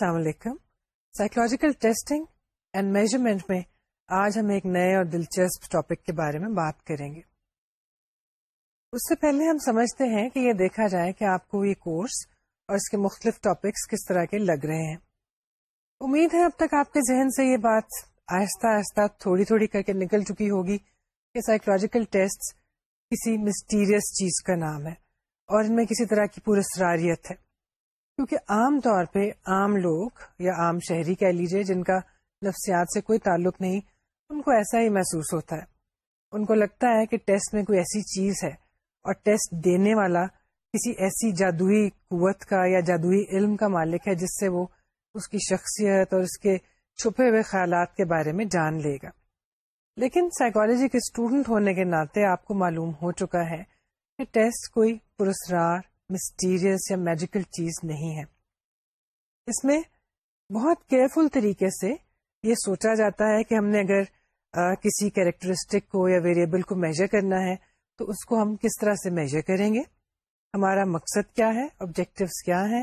السلام علیکم psychological testing and measurement میں آج ہم ایک نئے اور دلچسپ ٹاپک کے بارے میں بات کریں گے اس سے پہلے ہم سمجھتے ہیں کہ یہ دیکھا جائے کہ آپ کو یہ کورس اور اس کے مختلف ٹاپکس کس طرح کے لگ رہے ہیں امید ہے اب تک آپ کے ذہن سے یہ بات آہستہ آہستہ تھوڑی تھوڑی کر کے نکل چکی ہوگی کہ سائیکولوجیکل ٹیسٹ کسی مسٹیریس چیز کا نام ہے اور ان میں کسی طرح کی پورسراریت ہے کیونکہ عام طور پہ عام لوگ یا عام شہری کہہ لیجیے جن کا نفسیات سے کوئی تعلق نہیں ان کو ایسا ہی محسوس ہوتا ہے ان کو لگتا ہے کہ ٹیسٹ میں کوئی ایسی چیز ہے اور ٹیسٹ دینے والا کسی ایسی جادوئی قوت کا یا جادوئی علم کا مالک ہے جس سے وہ اس کی شخصیت اور اس کے چھپے ہوئے خیالات کے بارے میں جان لے گا لیکن سائیکالوجی کے اسٹوڈنٹ ہونے کے ناطے آپ کو معلوم ہو چکا ہے کہ ٹیسٹ کوئی پرسرار مسٹیریس یا میجیکل چیز نہیں ہے اس میں بہت کیئرفل طریقے سے یہ سوچا جاتا ہے کہ ہم نے اگر آ, کسی کیریکٹرسٹک کو یا ویریبل کو میجر کرنا ہے تو اس کو ہم کس طرح سے میجر کریں گے ہمارا مقصد کیا ہے آبجیکٹوس کیا ہے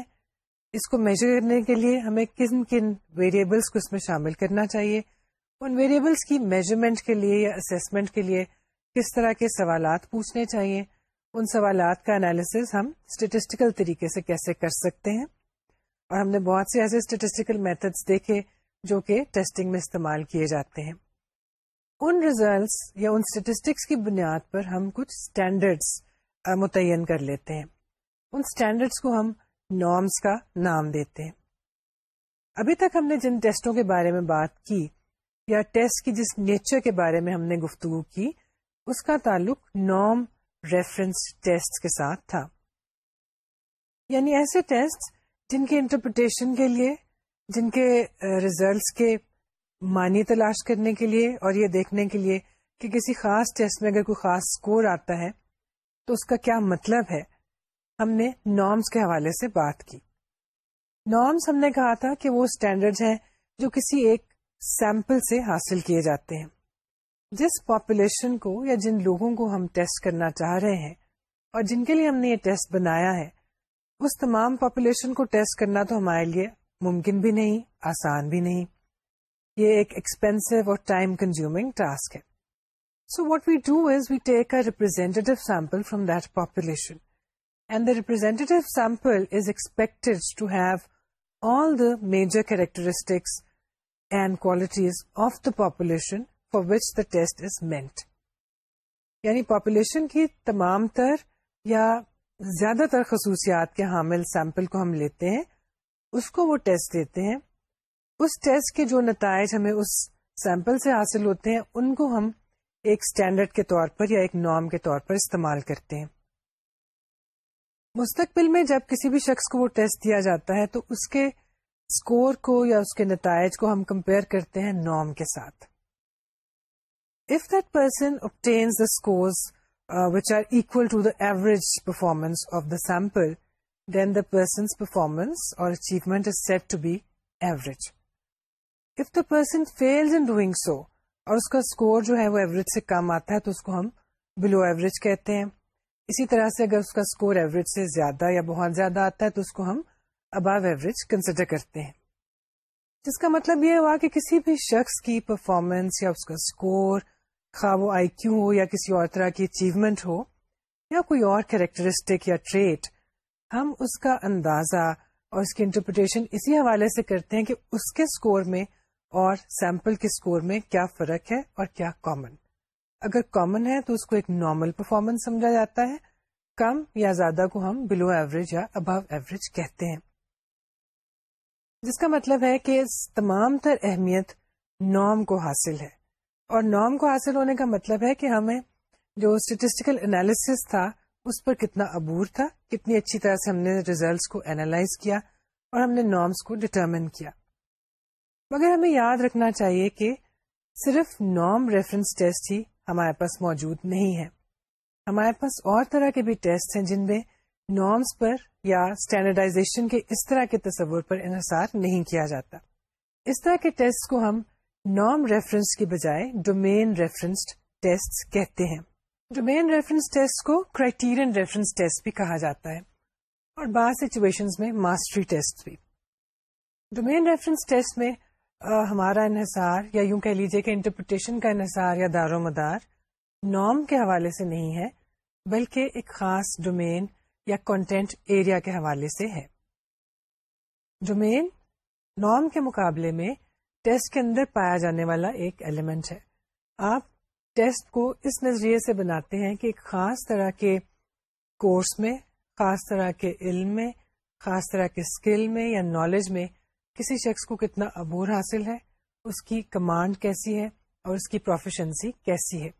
اس کو میجر کرنے کے لیے ہمیں کن کن ویریبلس کو اس میں شامل کرنا چاہیے ان ویریبلس کی میجرمنٹ کے لیے یا اسسمنٹ کے لیے کس طرح کے سوالات پوچھنے چاہیے ان سوالات کا انالیس ہم اسٹیٹسٹیکل طریقے سے کیسے کر سکتے ہیں اور ہم نے بہت سے ایسے اسٹیٹسٹیکل میتھڈس دیکھے جو کہ ٹیسٹنگ میں استعمال کیے جاتے ہیں ان ریزلٹس یا ان اسٹیٹسٹکس کی بنیاد پر ہم کچھ اسٹینڈرڈس متعین کر لیتے ہیں ان اسٹینڈرڈس کو ہم نارمس کا نام دیتے ہیں ابھی تک ہم نے جن ٹیسٹوں کے بارے میں بات کی یا ٹیسٹ کی جس نیچر کے بارے میں ہم نے گفتگو کی اس کا تعلق نارم ریفرنس ٹیسٹ کے ساتھ تھا یعنی ایسے ٹیسٹ جن کے انٹرپریٹیشن کے لیے جن کے ریزلٹس کے معنی تلاش کرنے کے لیے اور یہ دیکھنے کے لیے کہ کسی خاص ٹیسٹ میں اگر کوئی خاص اسکور آتا ہے تو اس کا کیا مطلب ہے ہم نے نارمس کے حوالے سے بات کی نارمس ہم نے کہا تھا کہ وہ اسٹینڈرڈ ہیں جو کسی ایک سیمپل سے حاصل کیے جاتے ہیں جس پاپولیشن کو یا جن لوگوں کو ہم ٹیسٹ کرنا چاہ رہے ہیں اور جن کے لیے ہم نے یہ ٹیسٹ بنایا ہے اس تمام پاپولیشن کو ٹیسٹ کرنا تو ہمارے لیے ممکن بھی نہیں آسان بھی نہیں یہ ایکسپینسو اور ٹائم کنزیومنگ ٹاسک ہے so what we do is we take a representative sample from that population and the representative sample is expect have all the major characteristics and qualities of the population for which the test is meant یعنی population کی تمام تر یا زیادہ تر خصوصیات کے حامل سیمپل کو ہم لیتے ہیں اس کو وہ ٹیسٹ دیتے ہیں اس ٹیسٹ کے جو نتائج ہمیں اس سیمپل سے حاصل ہوتے ہیں ان کو ہم ایک اسٹینڈرڈ کے طور پر یا ایک نام کے طور پر استعمال کرتے ہیں مستقبل میں جب کسی بھی شخص کو وہ ٹیسٹ دیا جاتا ہے تو اس کے اسکور کو یا اس کے نتائج کو ہم کمپیئر کرتے ہیں نام کے ساتھ if that person obtains the scores uh, which are equal to the average performance of the sample, then the person's performance or achievement is said to be average. If the person fails in doing so, اور اس کا score جو ہے وہ average سے کم آتا ہے تو اس کو ہم بلو ایوریج کہتے ہیں اسی طرح سے اگر اس کا اسکور ایوریج سے زیادہ یا بہت زیادہ آتا ہے تو اس کو ہم ابو ایوریج کنسیڈر کرتے ہیں جس کا مطلب یہ ہوا کہ کسی بھی شخص کی پرفارمنس یا اس کا اسکور خواہ وہ آئی کیو ہو یا کسی اور طرح کی اچیومنٹ ہو یا کوئی اور کریکٹرسٹک یا ٹریٹ ہم اس کا اندازہ اور اس کی انٹرپریٹیشن اسی حوالے سے کرتے ہیں کہ اس کے اسکور میں اور سیمپل کے اسکور میں کیا فرق ہے اور کیا کامن اگر کامن ہے تو اس کو ایک نارمل پرفارمنس سمجھا جاتا ہے کم یا زیادہ کو ہم بلو ایوریج یا ابو ایوریج کہتے ہیں جس کا مطلب ہے کہ تمام تر اہمیت نارم کو حاصل ہے اور نام کو حاصل ہونے کا مطلب ہے کہ ہمیں جو اسٹیٹسٹیکل انالیس تھا اس پر کتنا عبور تھا کتنی اچھی طرح سے ہم نے ریزلٹس کو اینالائز کیا اور ہم نے نارمس کو ڈٹرمن کیا مگر ہمیں یاد رکھنا چاہیے کہ صرف نارم ریفرنس ٹیسٹ ہی ہمارے پاس موجود نہیں ہے ہمارے پاس اور طرح کے بھی ٹیسٹ ہیں جن میں نارمس پر یا اسٹینڈرڈائزیشن کے اس طرح کے تصور پر انحصار نہیں کیا جاتا اس طرح کے ٹیسٹ کو ہم نام ریفرنس کے بجائے ڈومین ریفرنس ٹیسٹ کہتے ہیں ڈومین ریفرنس ٹیسٹ کو کرائٹیرین ریفرنس ٹیسٹ بھی کہا جاتا ہے اور بعض میں ماسٹری ٹیسٹ بھی ڈومین ریفرنس ٹیسٹ میں ہمارا انحصار یا یوں کہہ لیجیے کہ انٹرپریٹیشن کا انحصار یا دار و مدار نام کے حوالے سے نہیں ہے بلکہ ایک خاص ڈومین یا کانٹینٹ ایریا کے حوالے سے ہے ڈومین نام کے مقابلے میں ٹیسٹ کے اندر پایا جانے والا ایک ایلیمنٹ ہے آپ ٹیسٹ کو اس نظریے سے بناتے ہیں کہ خاص طرح کے کورس میں خاص طرح کے علم میں خاص طرح کے اسکل میں یا نالج میں کسی شخص کو کتنا عبور حاصل ہے اس کی کمانڈ کیسی ہے اور اس کی پروفیشنسی کیسی ہے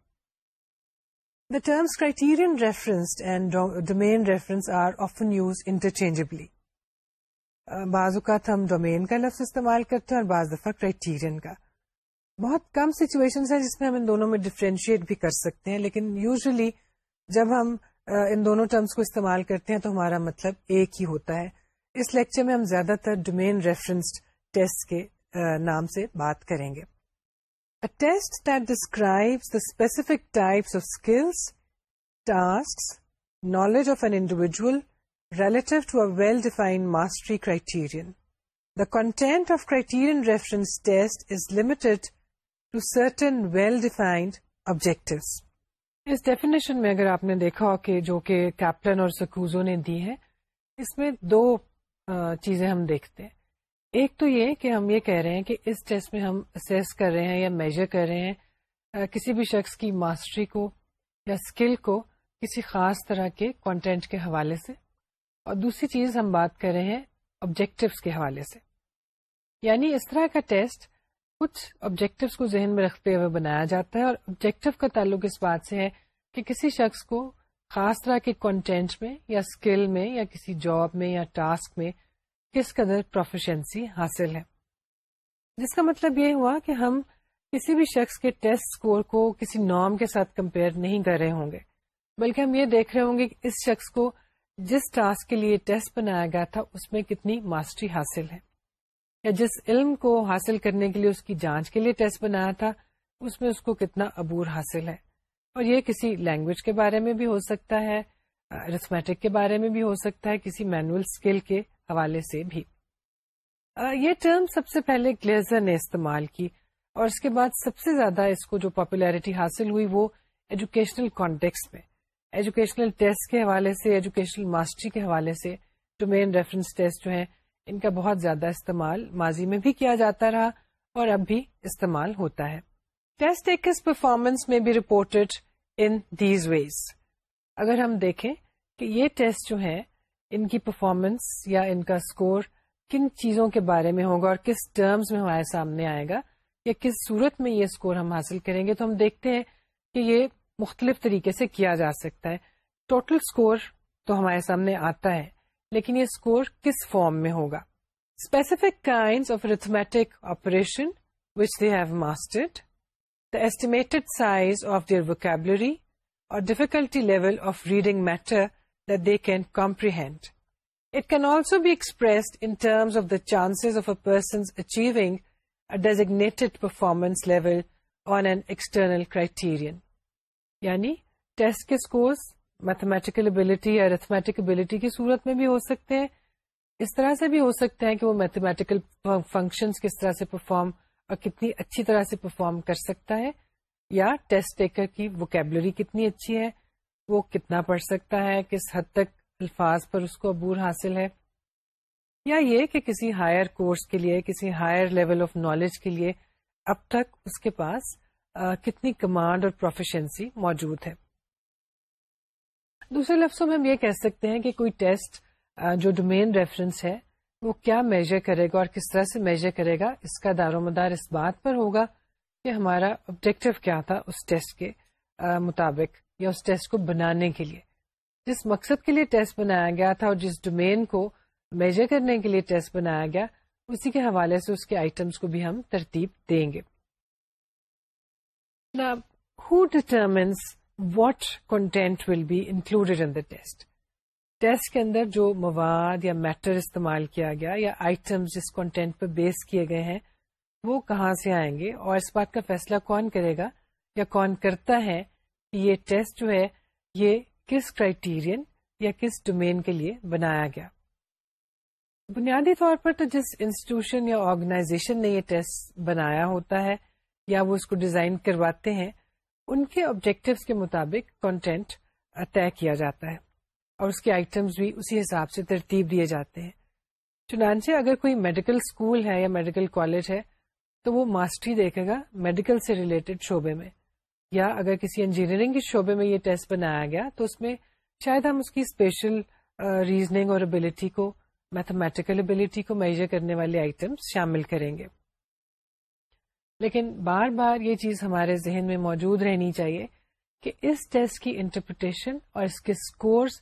بعض اوقات ہم ڈومین کا لفظ استعمال کرتے ہیں اور بعض دفعہ کرائٹیرین کا بہت کم سچویشن ہے جس میں ہم ان دونوں میں ڈفرینشیٹ بھی کر سکتے ہیں لیکن یوزلی جب ہم ان دونوں ٹرمس کو استعمال کرتے ہیں تو ہمارا مطلب ایک ہی ہوتا ہے اس لیکچر میں ہم زیادہ تر ڈومین ریفرنس ٹیسٹ کے نام سے بات کریں گے specific types of skills task knowledge of an individual relative defined mastery limited of certain well defined objectives. اس ڈیفینیشن میں اگر آپ نے دیکھا کہ جو کہ کیپٹن اور سکوزو نے دی ہیں اس میں دو چیزیں ہم دیکھتے ہیں ایک تو یہ کہ ہم یہ کہہ رہے ہیں کہ اس ٹیسٹ میں ہم اسیس کر رہے ہیں یا میجر کر رہے ہیں کسی بھی شخص کی ماسٹری کو یا اسکل کو کسی خاص طرح کے کانٹینٹ کے حوالے سے اور دوسری چیز ہم بات کر رہے ہیں آبجیکٹوس کے حوالے سے یعنی اس طرح کا ٹیسٹ کچھ آبجیکٹوس کو ذہن میں رکھتے ہوئے بنایا جاتا ہے اور آبجیکٹو کا تعلق اس بات سے ہے کہ کسی شخص کو خاص طرح کے کنٹینٹ میں یا اسکل میں یا کسی جاب میں یا ٹاسک میں کس قدر پروفیشنسی حاصل ہے جس کا مطلب یہ ہوا کہ ہم کسی بھی شخص کے ٹیسٹ اسکور کو کسی نام کے ساتھ کمپیئر نہیں کر رہے ہوں گے بلکہ ہم یہ دیکھ رہے ہوں گے کہ اس شخص کو جس ٹاسک کے لیے ٹیسٹ بنایا گیا تھا اس میں کتنی ماسٹری حاصل ہے یا جس علم کو حاصل کرنے کے لیے اس کی جانچ کے لیے ٹیسٹ بنایا تھا اس میں اس کو کتنا عبور حاصل ہے اور یہ کسی لینگویج کے بارے میں بھی ہو سکتا ہے کے بارے میں بھی ہو سکتا ہے کسی مینوئل اسکل کے حوالے سے بھی یہ ٹرم سب سے پہلے گلیزر نے استعمال کی اور اس کے بعد سب سے زیادہ اس کو جو پاپولیرٹی حاصل ہوئی وہ ایجوکیشنل کانٹیکس میں ایجوکیشنل ٹیسٹ کے حوالے سے ایجوکیشنل ماسٹری کے حوالے سے ریفرنس ٹیسٹ جو ہیں ان کا بہت زیادہ استعمال ماضی میں بھی کیا جاتا رہا اور اب بھی استعمال ہوتا ہے ٹیسٹ ایک پرفارمنس میں بھی رپورٹڈ ان دیز ویز اگر ہم دیکھیں کہ یہ ٹیسٹ جو ہیں ان کی پرفارمنس یا ان کا اسکور کن چیزوں کے بارے میں ہوگا اور کس ٹرمز میں ہمارے سامنے آئے گا یا کس صورت میں یہ اسکور ہم حاصل کریں گے تو ہم دیکھتے ہیں کہ یہ مختلف طریقے سے کیا جا سکتا ہے ٹوٹل اسکور تو ہمارے سامنے آتا ہے لیکن یہ اسکور کس فارم میں ہوگا specific kind of arithmetic operation which they have mastered the size of their vocabulary اور difficulty level of reading matter that they can comprehend it can also be expressed in terms of the chances person achieving designated performance level on an external criterion یعنی test کے scores mathematical ability یا ability کی صورت میں بھی ہو سکتے ہیں اس طرح سے بھی ہو سکتے ہیں کہ وہ میتھمیٹیکل فنکشن کس طرح سے پرفارم اور کتنی اچھی طرح سے پرفارم کر سکتا ہے یا ٹیسٹ ٹیکر کی ووکیبلری کتنی اچھی ہے وہ کتنا پڑھ سکتا ہے کس حد تک الفاظ پر اس کو عبور حاصل ہے یا یہ کہ کسی ہائر کورس کے لیے کسی ہائر لیول آف نالج کے لیے اب تک اس کے پاس کتنی کمانڈ اور پروفیشنسی موجود ہے دوسرے لفظوں میں ہم یہ کہہ سکتے ہیں کہ کوئی ٹیسٹ جو ڈومین ریفرنس ہے وہ کیا میجر کرے گا اور کس طرح سے میجر کرے گا اس کا دار و مدار اس بات پر ہوگا کہ ہمارا آبجیکٹو کیا تھا اس ٹیسٹ کے مطابق یا اس ٹیسٹ کو بنانے کے لیے جس مقصد کے لیے ٹیسٹ بنایا گیا تھا اور جس ڈومین کو میجر کرنے کے لیے ٹیسٹ بنایا گیا اسی کے حوالے سے اس کے آئٹمس کو بھی ہم ترتیب دیں گے ن ہو determines what content will be included انسٹ test کے اندر جو مواد یا میٹر استعمال کیا گیا یا آئٹم جس کانٹینٹ پہ بیس کیے گئے ہیں وہ کہاں سے آئیں گے اور اس بات کا فیصلہ کون کرے گا یا کون کرتا ہے کہ یہ ٹیسٹ جو ہے یہ کس کرائٹیرین یا کس ڈومین کے لیے بنایا گیا بنیادی طور پر تو جس انسٹیٹیوشن یا آرگنائزیشن نے یہ ٹیسٹ بنایا ہوتا ہے یا وہ اس کو ڈیزائن کرواتے ہیں ان کے آبجیکٹوس کے مطابق کنٹینٹ طے کیا جاتا ہے اور اس کے آئٹمس بھی اسی حساب سے ترتیب دیے جاتے ہیں چنانچہ اگر کوئی میڈیکل اسکول ہے یا میڈیکل کالج ہے تو وہ ماسٹری دیکھے گا میڈیکل سے ریلیٹڈ شعبے میں یا اگر کسی انجینئرنگ کے شعبے میں یہ ٹیسٹ بنایا گیا تو اس میں شاید ہم اس کی اسپیشل ریزننگ اور ابلیٹی کو میتھمیٹیکل ابلیٹی کو میجر کرنے والے آئٹمس شامل کریں گے لیکن بار بار یہ چیز ہمارے ذہن میں موجود رہنی چاہیے کہ اس ٹیسٹ کی انٹرپریٹیشن اور اس کے اسکورس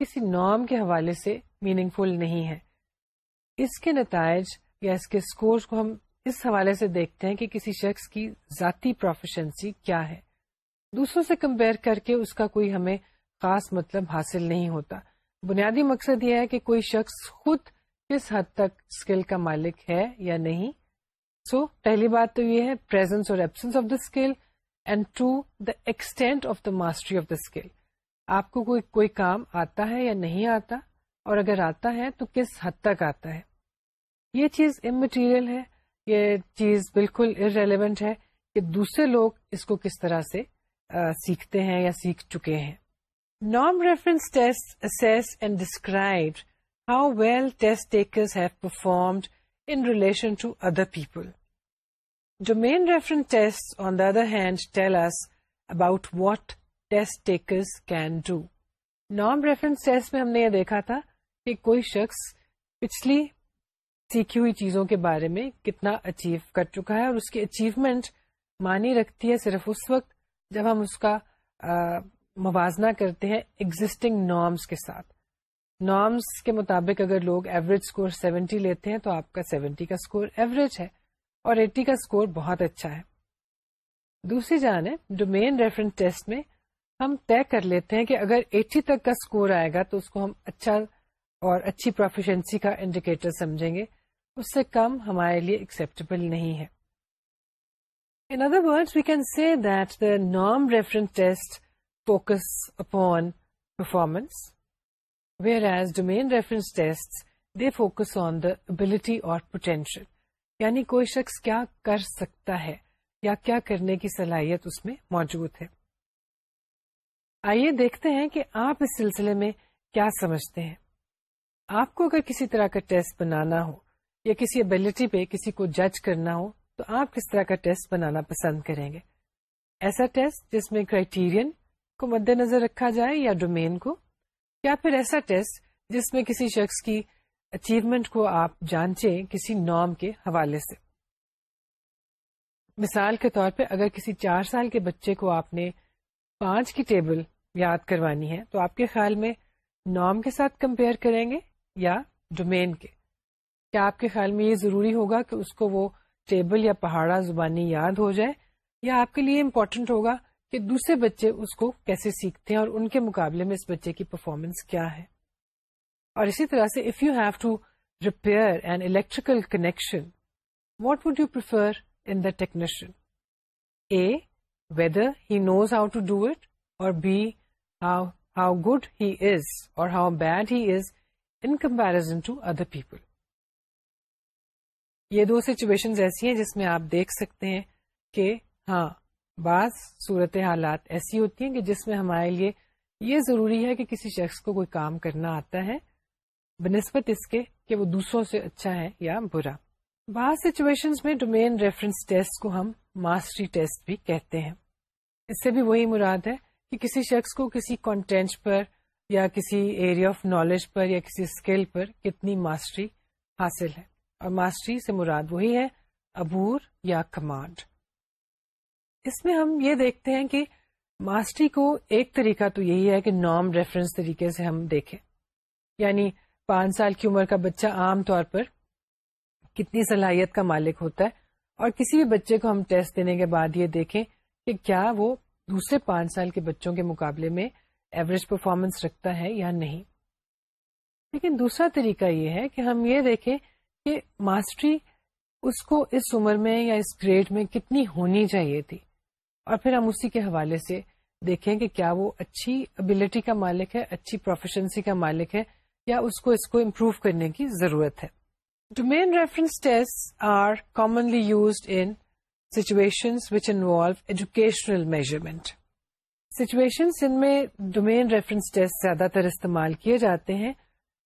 کسی نام کے حوالے سے میننگ فل نہیں ہے اس کے نتائج یا اس کے اسکورس کو ہم اس حوالے سے دیکھتے ہیں کہ کسی شخص کی ذاتی پروفیشنسی کیا ہے دوسروں سے کمپیئر کر کے اس کا کوئی ہمیں خاص مطلب حاصل نہیں ہوتا بنیادی مقصد یہ ہے کہ کوئی شخص خود کس حد تک اسکل کا مالک ہے یا نہیں سو پہلی بات تو یہ ہے پرزینس اور absence of the skill and to the extent of the mastery of the skill آپ کو کوئی کوئی کام آتا ہے یا نہیں آتا اور اگر آتا ہے تو کس حد تک آتا ہے یہ چیز امٹیریل ہے یہ چیز بالکل ارریلیونٹ ہے کہ دوسرے لوگ اس کو کس طرح سے سیکھتے ہیں یا سیکھ چکے ہیں نام reference test and describe how well test takers have performed in relation to other people. Domain reference tests, on the other hand, tell us about what test takers can do. Norm reference test میں ہم نے یہ دیکھا تھا کہ کوئی شخص پچھلی سیکھی ہوئی چیزوں کے بارے میں کتنا اچیو کر چکا ہے اور اس کی اچیومنٹ مانی رکھتی ہے صرف اس وقت جب ہم اس کا آ, موازنہ کرتے ہیں ایگزٹنگ نارمس کے ساتھ نارمس کے مطابق اگر لوگ ایوریج اسکور سیونٹی لیتے ہیں تو آپ کا سیونٹی کا اسکور ایوریج ہے اور ایٹی کا اسکور بہت اچھا ہے دوسری جانب ڈومین ریفرنس ٹیسٹ میں ہم طے کر لیتے ہیں کہ اگر ایٹی تک کا اسکور آئے گا تو اس کو ہم اچھا اور اچھی پروفیشنسی کا انڈیکیٹر سمجھیں گے اس سے کم ہمارے لیے ایکسپٹیبل نہیں ہے in other word we can see that the norm reference test focus upon performance where ability اور صلاحیت اس میں موجود ہے آئیے دیکھتے ہیں کہ آپ اس سلسلے میں کیا سمجھتے ہیں آپ کو اگر کسی طرح کا ٹیسٹ بنانا ہو یا کسی ابلٹی پہ کسی کو جج کرنا ہو تو آپ کس طرح کا ٹیسٹ بنانا پسند کریں گے ایسا ٹیسٹ جس میں کرائٹیرین کو مد نظر رکھا جائے یا ڈومین کو یا پھر ایسا ٹیسٹ جس میں کسی شخص کی اچیومنٹ کو آپ جانچیں کسی نام کے حوالے سے مثال کے طور پہ اگر کسی چار سال کے بچے کو آپ نے پانچ کی ٹیبل یاد کروانی ہے تو آپ کے خیال میں نام کے ساتھ کمپیئر کریں گے یا ڈومین کے کیا آپ کے خیال میں یہ ضروری ہوگا کہ اس کو وہ ٹیبل یا پہاڑا زبانی یاد ہو جائے یا آپ کے لیے امپورٹنٹ ہوگا کہ دوسرے بچے اس کو کیسے سیکھتے ہیں اور ان کے مقابلے میں اس بچے کی پرفارمنس کیا ہے اور اسی طرح سے if you have to repair an electrical connection what would you prefer in the technician A whether he knows how to do it or B how how good he is or how bad he is in comparison to other people یہ دو situation ایسی ہیں جس میں آپ دیکھ سکتے ہیں کہ ہاں بعض صورت حالات ایسی ہوتی ہیں کہ جس میں ہمارے لیے یہ ضروری ہے کہ کسی شخص کو کوئی کام کرنا آتا ہے بنسبت اس کے کہ وہ دوسروں سے اچھا ہے یا برا بعض سچویشن میں ڈومین ریفرنس ٹیسٹ کو ہم ماسٹری ٹیسٹ بھی کہتے ہیں اس سے بھی وہی مراد ہے کہ کسی شخص کو کسی کانٹینٹ پر یا کسی ایریا آف نالج پر یا کسی اسکل پر کتنی ماسٹری حاصل ہے اور ماسٹری سے مراد وہی ہے عبور یا کمانڈ اس میں ہم یہ دیکھتے ہیں کہ ماسٹری کو ایک طریقہ تو یہی ہے کہ نام ریفرنس طریقے سے ہم دیکھیں یعنی پانچ سال کی عمر کا بچہ عام طور پر کتنی صلاحیت کا مالک ہوتا ہے اور کسی بھی بچے کو ہم ٹیسٹ دینے کے بعد یہ دیکھیں کہ کیا وہ دوسرے پانچ سال کے بچوں کے مقابلے میں ایوریج پرفارمنس رکھتا ہے یا نہیں لیکن دوسرا طریقہ یہ ہے کہ ہم یہ دیکھیں کہ ماسٹری اس کو اس عمر میں یا اس گریڈ میں کتنی ہونی چاہیے تھی اور پھر ہم اسی کے حوالے سے دیکھیں کہ کیا وہ اچھی ابلٹی کا مالک ہے اچھی پروفیشنسی کا مالک ہے یا اس کو اس کو امپروو کرنے کی ضرورت ہے domain reference test are commonly used in situation which involve educational measurement situation ان میں ڈومین ریفرنس ٹیسٹ زیادہ تر استعمال کیے جاتے ہیں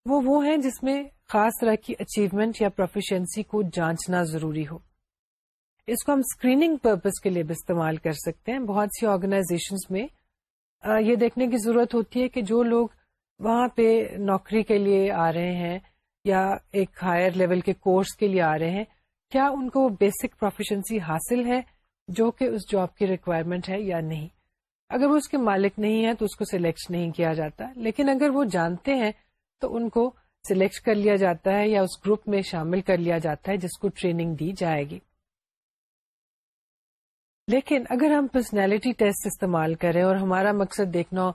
وہ وہ ہیں جس میں خاص طرح کی اچیومنٹ یا پروفیشنسی کو جانچنا ضروری ہو اس کو ہم اسکریننگ پرپز کے لیے بھی استعمال کر سکتے ہیں بہت سی آرگنائزیشن میں یہ دیکھنے کی ضرورت ہوتی ہے کہ جو لوگ وہاں پہ نوکری کے لیے آ رہے ہیں یا ایک ہائر لیول کے کورس کے لیے آ رہے ہیں کیا ان کو بیسک پروفیشنسی حاصل ہے جو کہ اس جاب کی ریکوائرمنٹ ہے یا نہیں اگر وہ اس کے مالک نہیں ہے تو اس کو سلیکٹ نہیں کیا جاتا لیکن اگر وہ جانتے ہیں تو ان کو سلیکٹ کر لیا جاتا ہے یا اس گروپ میں شامل کر لیا جاتا ہے جس کو ٹریننگ دی جائے گی لیکن اگر ہم پرسنالٹی ٹیسٹ استعمال کریں اور ہمارا مقصد دیکھنا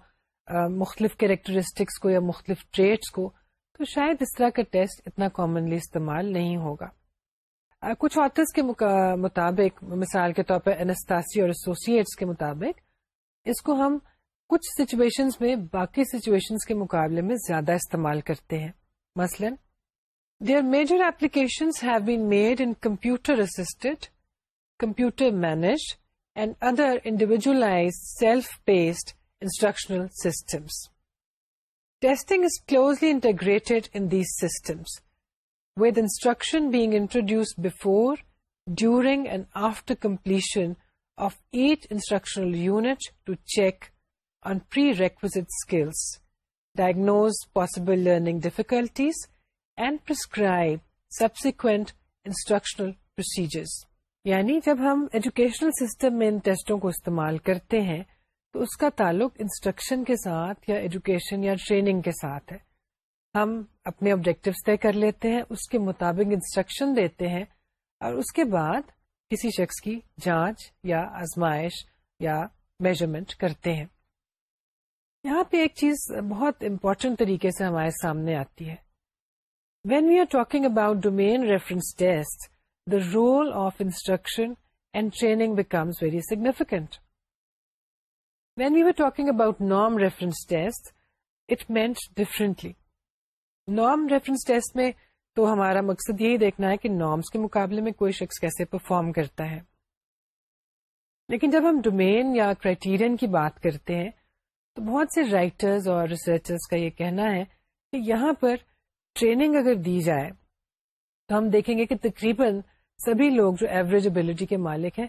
مختلف کیریکٹرسٹکس کو یا مختلف ٹریٹس کو تو شاید اس طرح کا ٹیسٹ اتنا کامنلی استعمال نہیں ہوگا کچھ آتھرس کے مطابق مثال کے طور پر انستاسی اور ایسوسیٹس کے مطابق اس کو ہم کچھ سچویشنز میں باقی سچویشن کے مقابلے میں زیادہ استعمال کرتے ہیں مثلا their major in computer assisted computer managed and other individualized self-paced instructional systems. Testing is closely integrated in these systems, with instruction being introduced before, during, and after completion of each instructional unit to check on prerequisite skills, diagnose possible learning difficulties, and prescribe subsequent instructional procedures. یعنی جب ہم educational system میں ان ٹیسٹوں کو استعمال کرتے ہیں تو اس کا تعلق انسٹرکشن کے ساتھ یا ایجوکیشن یا ٹریننگ کے ساتھ ہے ہم اپنے آبجیکٹوس طے کر لیتے ہیں اس کے مطابق انسٹرکشن دیتے ہیں اور اس کے بعد کسی شخص کی جانچ یا آزمائش یا میجرمنٹ کرتے ہیں یہاں پہ ایک چیز بہت امپورٹنٹ طریقے سے ہمارے سامنے آتی ہے when we are talking about domain reference test role of instruction and training becomes very significant. When we are talking about نام reference test it meant differently Norm reference test میں تو ہمارا مقصد یہی دیکھنا ہے کہ نارمس کے مقابلے میں کوئی شخص کیسے پرفارم کرتا ہے لیکن جب ہم ڈومین یا کرائٹیرین کی بات کرتے ہیں تو بہت سے رائٹرز اور ریسرچرز کا یہ کہنا ہے کہ یہاں پر ٹریننگ اگر دی جائے تو ہم دیکھیں گے کہ تقریباً سبھی لوگ جو ایوریج ابلیٹی کے مالک ہیں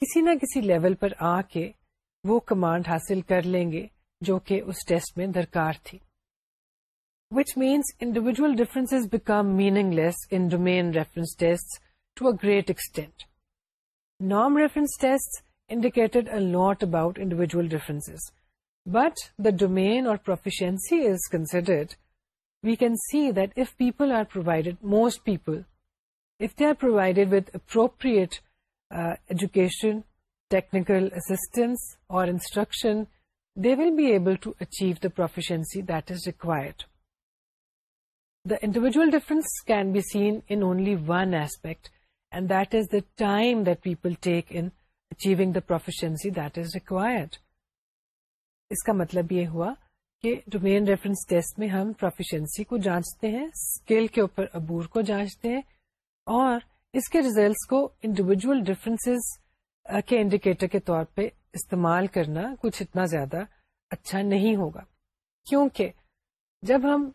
کسی نہ کسی لیول پر آ کے وہ کمانڈ حاصل کر لیں گے جو کہ اس ٹیسٹ میں درکار تھی which means individual difference become meaningless in domain reference test to a great extent نام reference test indicated not about individual difference but the domain اور we can see that if people are provided most people if they are provided with appropriate education technical assistance اور instruction they will be able to achieve the proficiency that is required the individual difference can be seen in only one aspect and that is the time the people take in achieving the proficiency that is required اس کا مطلب یہ ہوا کہ domain reference test میں ہم proficiency کو جانچتے ہیں اسکیل کے اوپر عبور کو جانچتے ہیں اور اس کے ریزلٹس کو انڈیویجل ڈفرینس کے انڈیکیٹر کے طور پہ استعمال کرنا کچھ اتنا زیادہ اچھا نہیں ہوگا کیونکہ جب ہم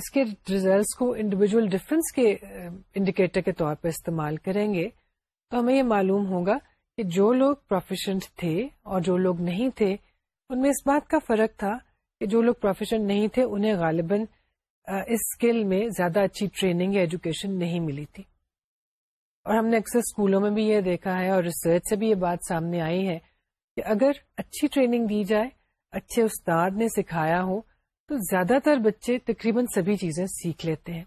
اس کے ریزلٹس کو انڈیویجل ڈفرینس کے انڈیکیٹر کے طور پہ استعمال کریں گے تو ہمیں یہ معلوم ہوگا کہ جو لوگ پروفیشنٹ تھے اور جو لوگ نہیں تھے ان میں اس بات کا فرق تھا کہ جو لوگ پروفیشن نہیں تھے انہیں غالباً اس اسکل میں زیادہ اچھی ٹریننگ یا ایجوکیشن نہیں ملی تھی اور ہم نے اکثر اسکولوں میں بھی یہ دیکھا ہے اور ریسرچ سے بھی یہ بات سامنے آئی ہے کہ اگر اچھی ٹریننگ دی جائے اچھے استاد نے سکھایا ہو تو زیادہ تر بچے تقریباً سبھی چیزیں سیکھ لیتے ہیں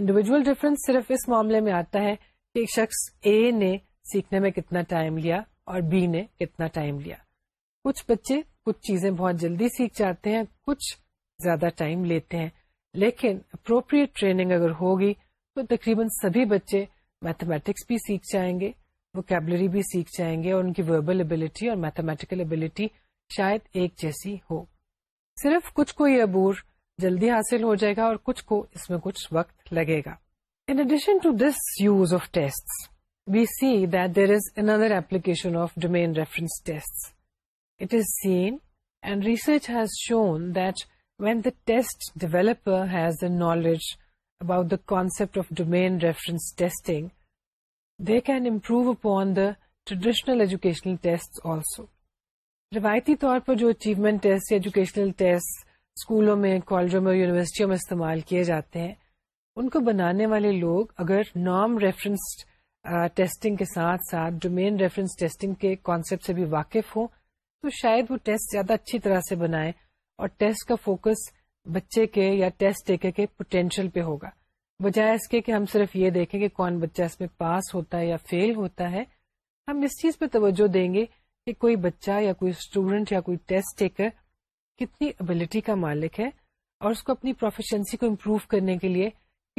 انڈیویجول ڈفرینس صرف اس معاملے میں آتا ہے کہ ایک شخص اے نے سیکھنے میں کتنا ٹائم لیا اور بی نے کتنا ٹائم لیا کچھ بچے کچھ چیزیں بہت جلدی سیکھ جاتے ہیں کچھ زیادہ ٹائم لیتے ہیں لیکن اپروپریٹ ٹریننگ اگر ہوگی تو تقریباً سبھی بچے میتھمیٹکس بھی سیکھ جائیں گے وکیبلری بھی سیکھ جائیں گے اور ان کی وربل ابلیٹی اور میتھمیٹیکل ابلیٹی شاید ایک جیسی ہو صرف کچھ کو یہ عبور جلدی حاصل ہو جائے گا اور کچھ کو اس میں کچھ وقت لگے گا in addition to this use of test we see that there is under application of domain reference test it is seen and research has shown that when the test developer has the knowledge about the concept of domain reference testing they can improve upon the traditional educational test also روایتی طور پر جو achievement test یا educational test اسکولوں میں کالجوں میں یونیورسٹیوں میں استعمال کیے جاتے ہیں ان کو بنانے والے لوگ اگر نام ریفرنس ٹیسٹنگ کے ساتھ ساتھ ڈومین ریفرنس ٹیسٹنگ کے کانسیپٹ سے بھی واقف ہوں تو شاید وہ ٹیسٹ زیادہ اچھی طرح سے بنائے اور ٹیسٹ کا فوکس بچے کے یا ٹیسٹ ٹیکر کے پوٹینشیل پہ ہوگا بجائے اس کے کہ ہم صرف یہ دیکھیں کہ کون بچہ اس میں پاس ہوتا ہے یا فیل ہوتا ہے ہم اس چیز پہ توجہ دیں گے کہ کوئی بچہ یا کوئی اسٹوڈینٹ یا کوئی ٹیسٹ ٹیکر کتنی ابلٹی کا مالک ہے اور اس کو اپنی پروفیشنسی کو امپروو کرنے کے لیے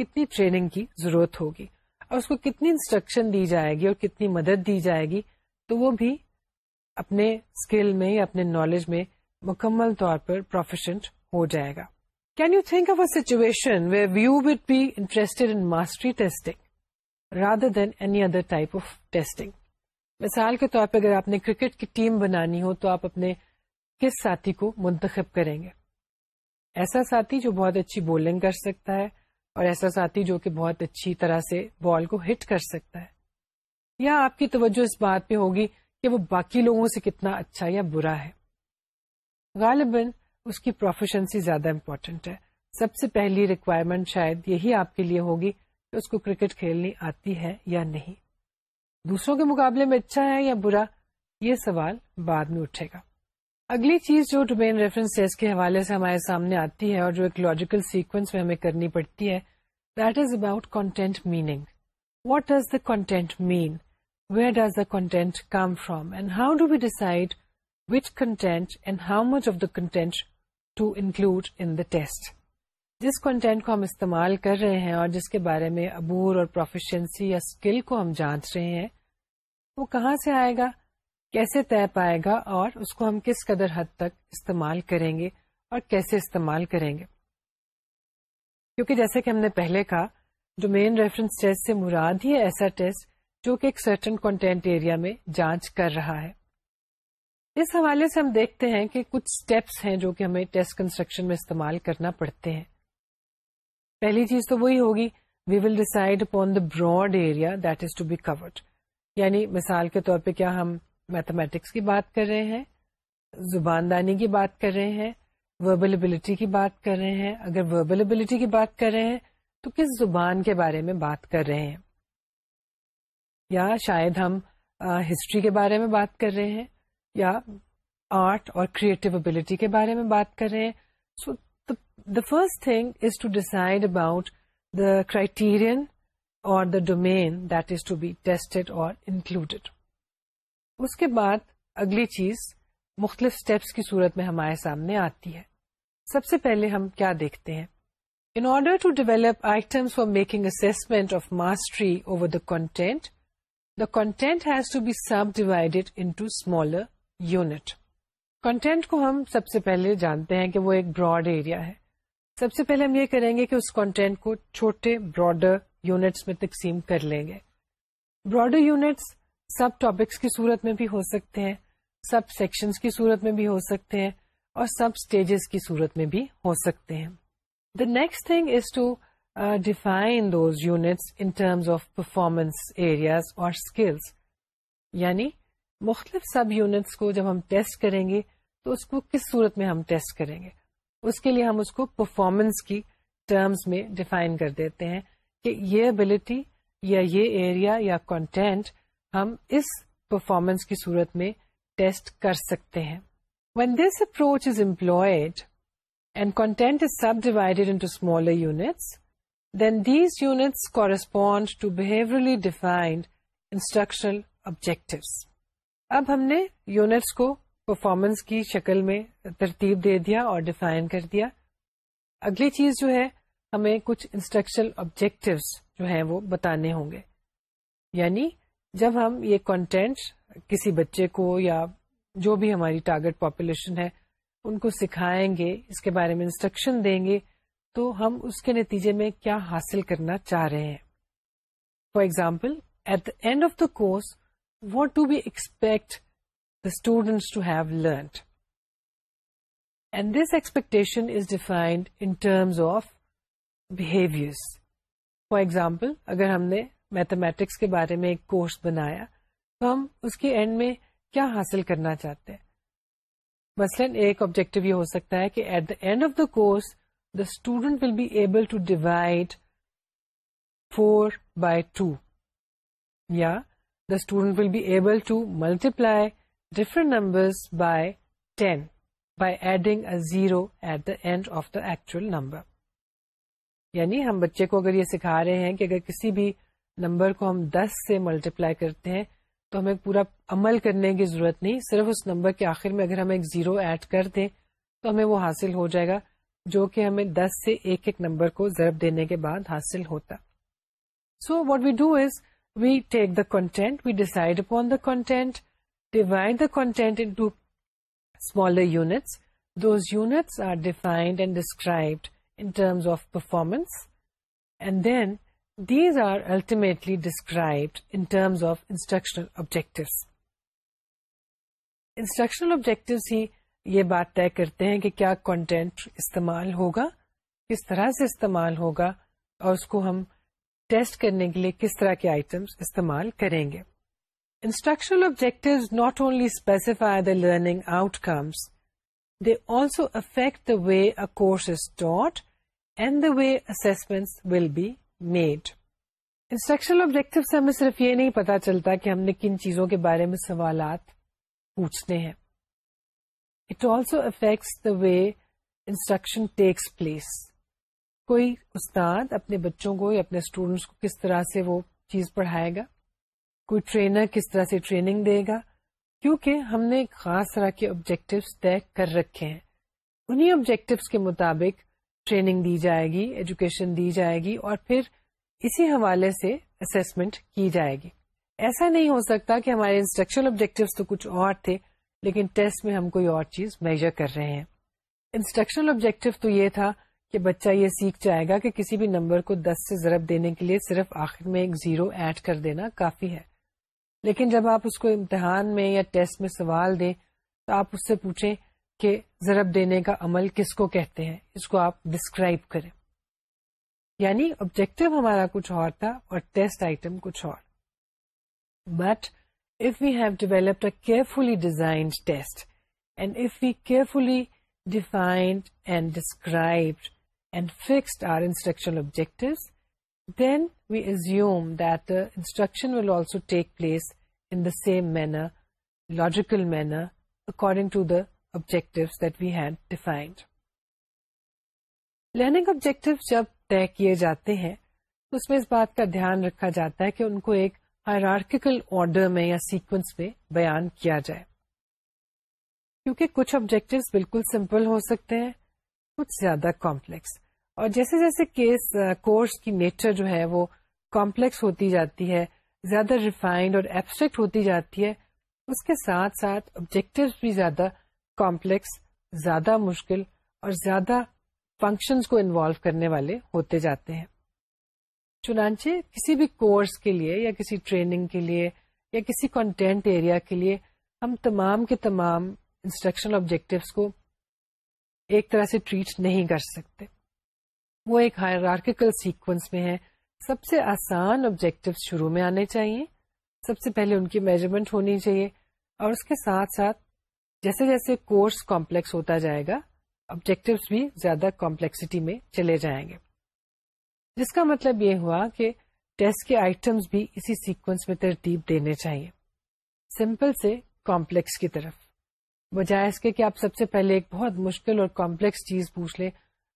کتنی ٹریننگ کی ضرورت ہوگی اور اس کو کتنی انسٹرکشن دی جائے گی اور کتنی مدد دی جائے گی تو وہ بھی اپنے اسکل میں یا اپنے نالج میں مکمل طور پر پروفیشنٹ ہو جائے گا can you think of a situation where you would be interested in mastery testing rather than any other type of testing مثال کے طور پہ اگر آپ نے کرکٹ کی ٹیم بنانی ہو تو آپ اپنے کس ساتھی کو منتخب کریں گے ایسا ساتھی جو بہت اچھی بولنگ کر سکتا ہے اور ایسا ساتھی جو کہ بہت اچھی طرح سے بال کو ہٹ کر سکتا ہے یا آپ کی توجہ اس بات پہ ہوگی کہ وہ باقی لوگوں سے کتنا اچھا یا برا ہے غالباً اس کی پروفیشنسی زیادہ امپورٹنٹ ہے سب سے پہلی ریکوائرمنٹ شاید یہی آپ کے لیے ہوگی کہ اس کو کرکٹ کھیلنی آتی ہے یا نہیں دوسروں کے مقابلے میں اچھا ہے یا برا یہ سوال بعد میں اٹھے گا اگلی چیز جو ڈومین ریفرنس کے حوالے سے ہمارے سامنے آتی ہے اور جو ایک لاجیکل سیکوینس میں ہمیں کرنی پڑتی ہے that is about content meaning what does the content mean where come the content come do and how do content decide how content and how much of the content include test. جس content کو ہم استعمال کر رہے ہیں اور جس کے بارے میں عبور اور پروفیشنسی یا اسکل کو ہم جانچ رہے ہیں وہ کہاں سے آئے گا کیسے طے پائے گا اور اس کو ہم کس قدر حد تک استعمال کریں گے اور کیسے استعمال کریں گے کیونکہ جیسے کہ ہم نے پہلے کہا ڈومین ریفرنس ٹیسٹ سے مراد ہی ایسا ٹیسٹ جو کہ ایک سرٹن کنٹینٹ ایریا میں جانچ کر رہا ہے اس حوالے سے ہم دیکھتے ہیں کہ کچھ اسٹیپس ہیں جو کہ ہمیں ٹیسٹ کنسٹرکشن میں استعمال کرنا پڑتے ہیں پہلی چیز تو وہی ہوگی we will decide upon the broad area that is to be covered یعنی مثال کے طور پہ کیا ہم میتھمیٹکس کی بات کر رہے ہیں زبان دانی کی بات کر رہے ہیں اگر کی بات کر رہے ہیں تو کس زبان کے بارے میں بات کر رہے ہیں یا شاید ہم ہسٹری کے بارے میں بات کر رہے ہیں یا آرٹ اور کریٹو ابلٹی کے بارے میں بات کر رہے ہیں so the first thing is to decide about the criterion اور the domain that is to be tested اور انکلوڈیڈ اس کے بعد اگلی چیز مختلف اسٹیپس کی صورت میں ہمارے سامنے آتی ہے سب سے پہلے ہم کیا دیکھتے ہیں in order to develop items for making of mastery over the content the content has to be subdivided into smaller unit content کو ہم سب سے پہلے جانتے ہیں کہ وہ ایک براڈ ایریا ہے سب سے پہلے ہم یہ کریں گے کہ اس کنٹینٹ کو چھوٹے براڈر یونٹس میں تقسیم کر لیں گے براڈر یونٹس سب ٹاپکس کی صورت میں بھی ہو سکتے ہیں سب سیکشنز کی صورت میں بھی ہو سکتے ہیں اور سب اسٹیجز کی صورت میں بھی ہو سکتے ہیں the next thing is to define those units in terms of performance areas اور مختلف سب یونٹس کو جب ہم ٹیسٹ کریں گے تو اس کو کس صورت میں ہم ٹیسٹ کریں گے اس کے لیے ہم اس کو پرفارمنس کی ٹرمز میں ڈیفائن کر دیتے ہیں کہ یہ ابلٹی یا یہ ایریا یا کانٹینٹ ہم اس پرفارمنس کی صورت میں ٹیسٹ کر سکتے ہیں when this approach is employed and content is subdivided smaller units then these units correspond to behaviourally defined instructional objective اب ہم نے یونٹس کو پرفارمنس کی شکل میں ترتیب دے دیا اور ڈیفائن کر دیا اگلی چیز جو ہے ہمیں کچھ انسٹرکشنل آبجیکٹوس جو ہیں وہ بتانے ہوں گے یعنی جب ہم یہ کنٹینٹ کسی بچے کو یا جو بھی ہماری ٹارگیٹ پاپولیشن ہے ان کو سکھائیں گے اس کے بارے میں انسٹرکشن دیں گے تو ہم اس کے نتیجے میں کیا حاصل کرنا چاہ رہے ہیں for example at the end of the course what to be expect the to have learned and this is defined in terms of behaviours for example اگر ہم نے میتھمیٹکس کے بارے میں ایک کورس بنایا تو ہم اس کے اینڈ میں کیا حاصل کرنا چاہتے ہیں مثلاً ایک آبجیکٹو یہ ہو سکتا ہے کہ at the end of the course student will be Yeah, to divide four by two یا the student will be able to adding a differing zero at end of the actual number یعنی ہم بچے کو اگر یہ سکھا رہے ہیں کہ اگر کسی بھی نمبر کو ہم دس سے ملٹیپلائی کرتے ہیں تو ہمیں پورا عمل کرنے کی ضرورت نہیں صرف اس نمبر کے آخر میں اگر ہم ایک زیرو ایڈ کر دیں تو ہمیں وہ حاصل ہو جائے گا جو کہ ہمیں دس سے ایک ایک نمبر کو ضرب دینے کے بعد حاصل ہوتا so what we do is we take the content we decide upon the content divide the content into smaller units units those are defined and described in terms of performance and then these are ultimately described in terms of instructional instructional objective ہی یہ بات طے کرتے ہیں کہ کیا content استعمال ہوگا کس طرح سے استعمال ہوگا اور اس کو ہم ٹیسٹ کرنے کے لیے کس طرح کے آئٹم استعمال کریں گے instructional objective not only specify the learning outcomes they also affect the way a course is and the way assessment will be made instructional objective سے ہمیں صرف یہ نہیں پتا چلتا کہ ہم نے کن چیزوں کے بارے میں سوالات پوچھنے ہیں it also affects the way instruction takes place کوئی استاد اپنے بچوں کو یا اپنے اسٹوڈینٹس کو کس طرح سے وہ چیز پڑھائے گا گا کوئی ٹرینر کس طرح سے ٹریننگ دے کیونکہ ہم نے خاص طرح کے آبجیکٹوس طے کر رکھے ہیں انہیں آبجیکٹوس کے مطابق ٹریننگ دی جائے گی ایجوکیشن دی جائے گی اور پھر اسی حوالے سے اسسمنٹ کی جائے گی ایسا نہیں ہو سکتا کہ ہمارے انسٹرکشنل آبجیکٹوس تو کچھ اور تھے لیکن ٹیسٹ میں ہم کوئی اور چیز میجر کر رہے ہیں انسٹرکشنل آبجیکٹو تو یہ تھا کہ بچہ یہ سیکھ جائے گا کہ کسی بھی نمبر کو دس سے ضرب دینے کے لیے صرف آخر میں ایک زیرو ایڈ کر دینا کافی ہے لیکن جب آپ اس کو امتحان میں یا ٹیسٹ میں سوال دیں تو آپ اس سے پوچھیں کہ ضرب دینے کا عمل کس کو کہتے ہیں اس کو آپ ڈسکرائب کریں یعنی آبجیکٹو ہمارا کچھ اور تھا اور ٹیسٹ آئٹم کچھ اور but same manner logical manner according to the objective learning objective جب طے کیے جاتے ہیں اس میں اس بات کا دھیان رکھا جاتا ہے کہ ان کو ایک آرڈر میں یا سیکوینس میں بیان کیا جائے کیونکہ کچھ آبجیکٹو بالکل سمپل ہو سکتے ہیں کچھ زیادہ کمپلیکس اور جیسے جیسے کیس کورس کی نیچر جو ہے وہ کمپلیکس ہوتی جاتی ہے زیادہ ریفائنڈ اور ایبسٹریکٹ ہوتی جاتی ہے اس کے ساتھ ساتھ آبجیکٹو بھی زیادہ کمپلیکس زیادہ مشکل اور زیادہ فنکشنز کو انوالو کرنے والے ہوتے جاتے ہیں چنانچہ کسی بھی کورس کے لیے یا کسی ٹریننگ کے لیے یا کسی کانٹینٹ ایریا کے لیے ہم تمام کے تمام انسٹرکشنل آبجیکٹیوس کو ایک طرح سے ٹریٹ نہیں کر سکتے وہ ایک ہائرارکل سیکوینس میں ہے سب سے آسان آبجیکٹو شروع میں آنے چاہیے سب سے پہلے ان کی میجرمنٹ ہونی چاہیے اور اس کے ساتھ ساتھ جیسے جیسے کورس کمپلیکس ہوتا جائے گا آبجیکٹوس بھی زیادہ کمپلیکسٹی میں چلے جائیں گے جس کا مطلب یہ ہوا کہ ٹیسٹ کے آئٹمس بھی اسی سیکوینس میں ترتیب دینے چاہیے سمپل سے کمپلیکس کی طرف بجائے اس کے کہ آپ سب سے پہلے ایک بہت مشکل اور کمپلیکس چیز پوچھ لیں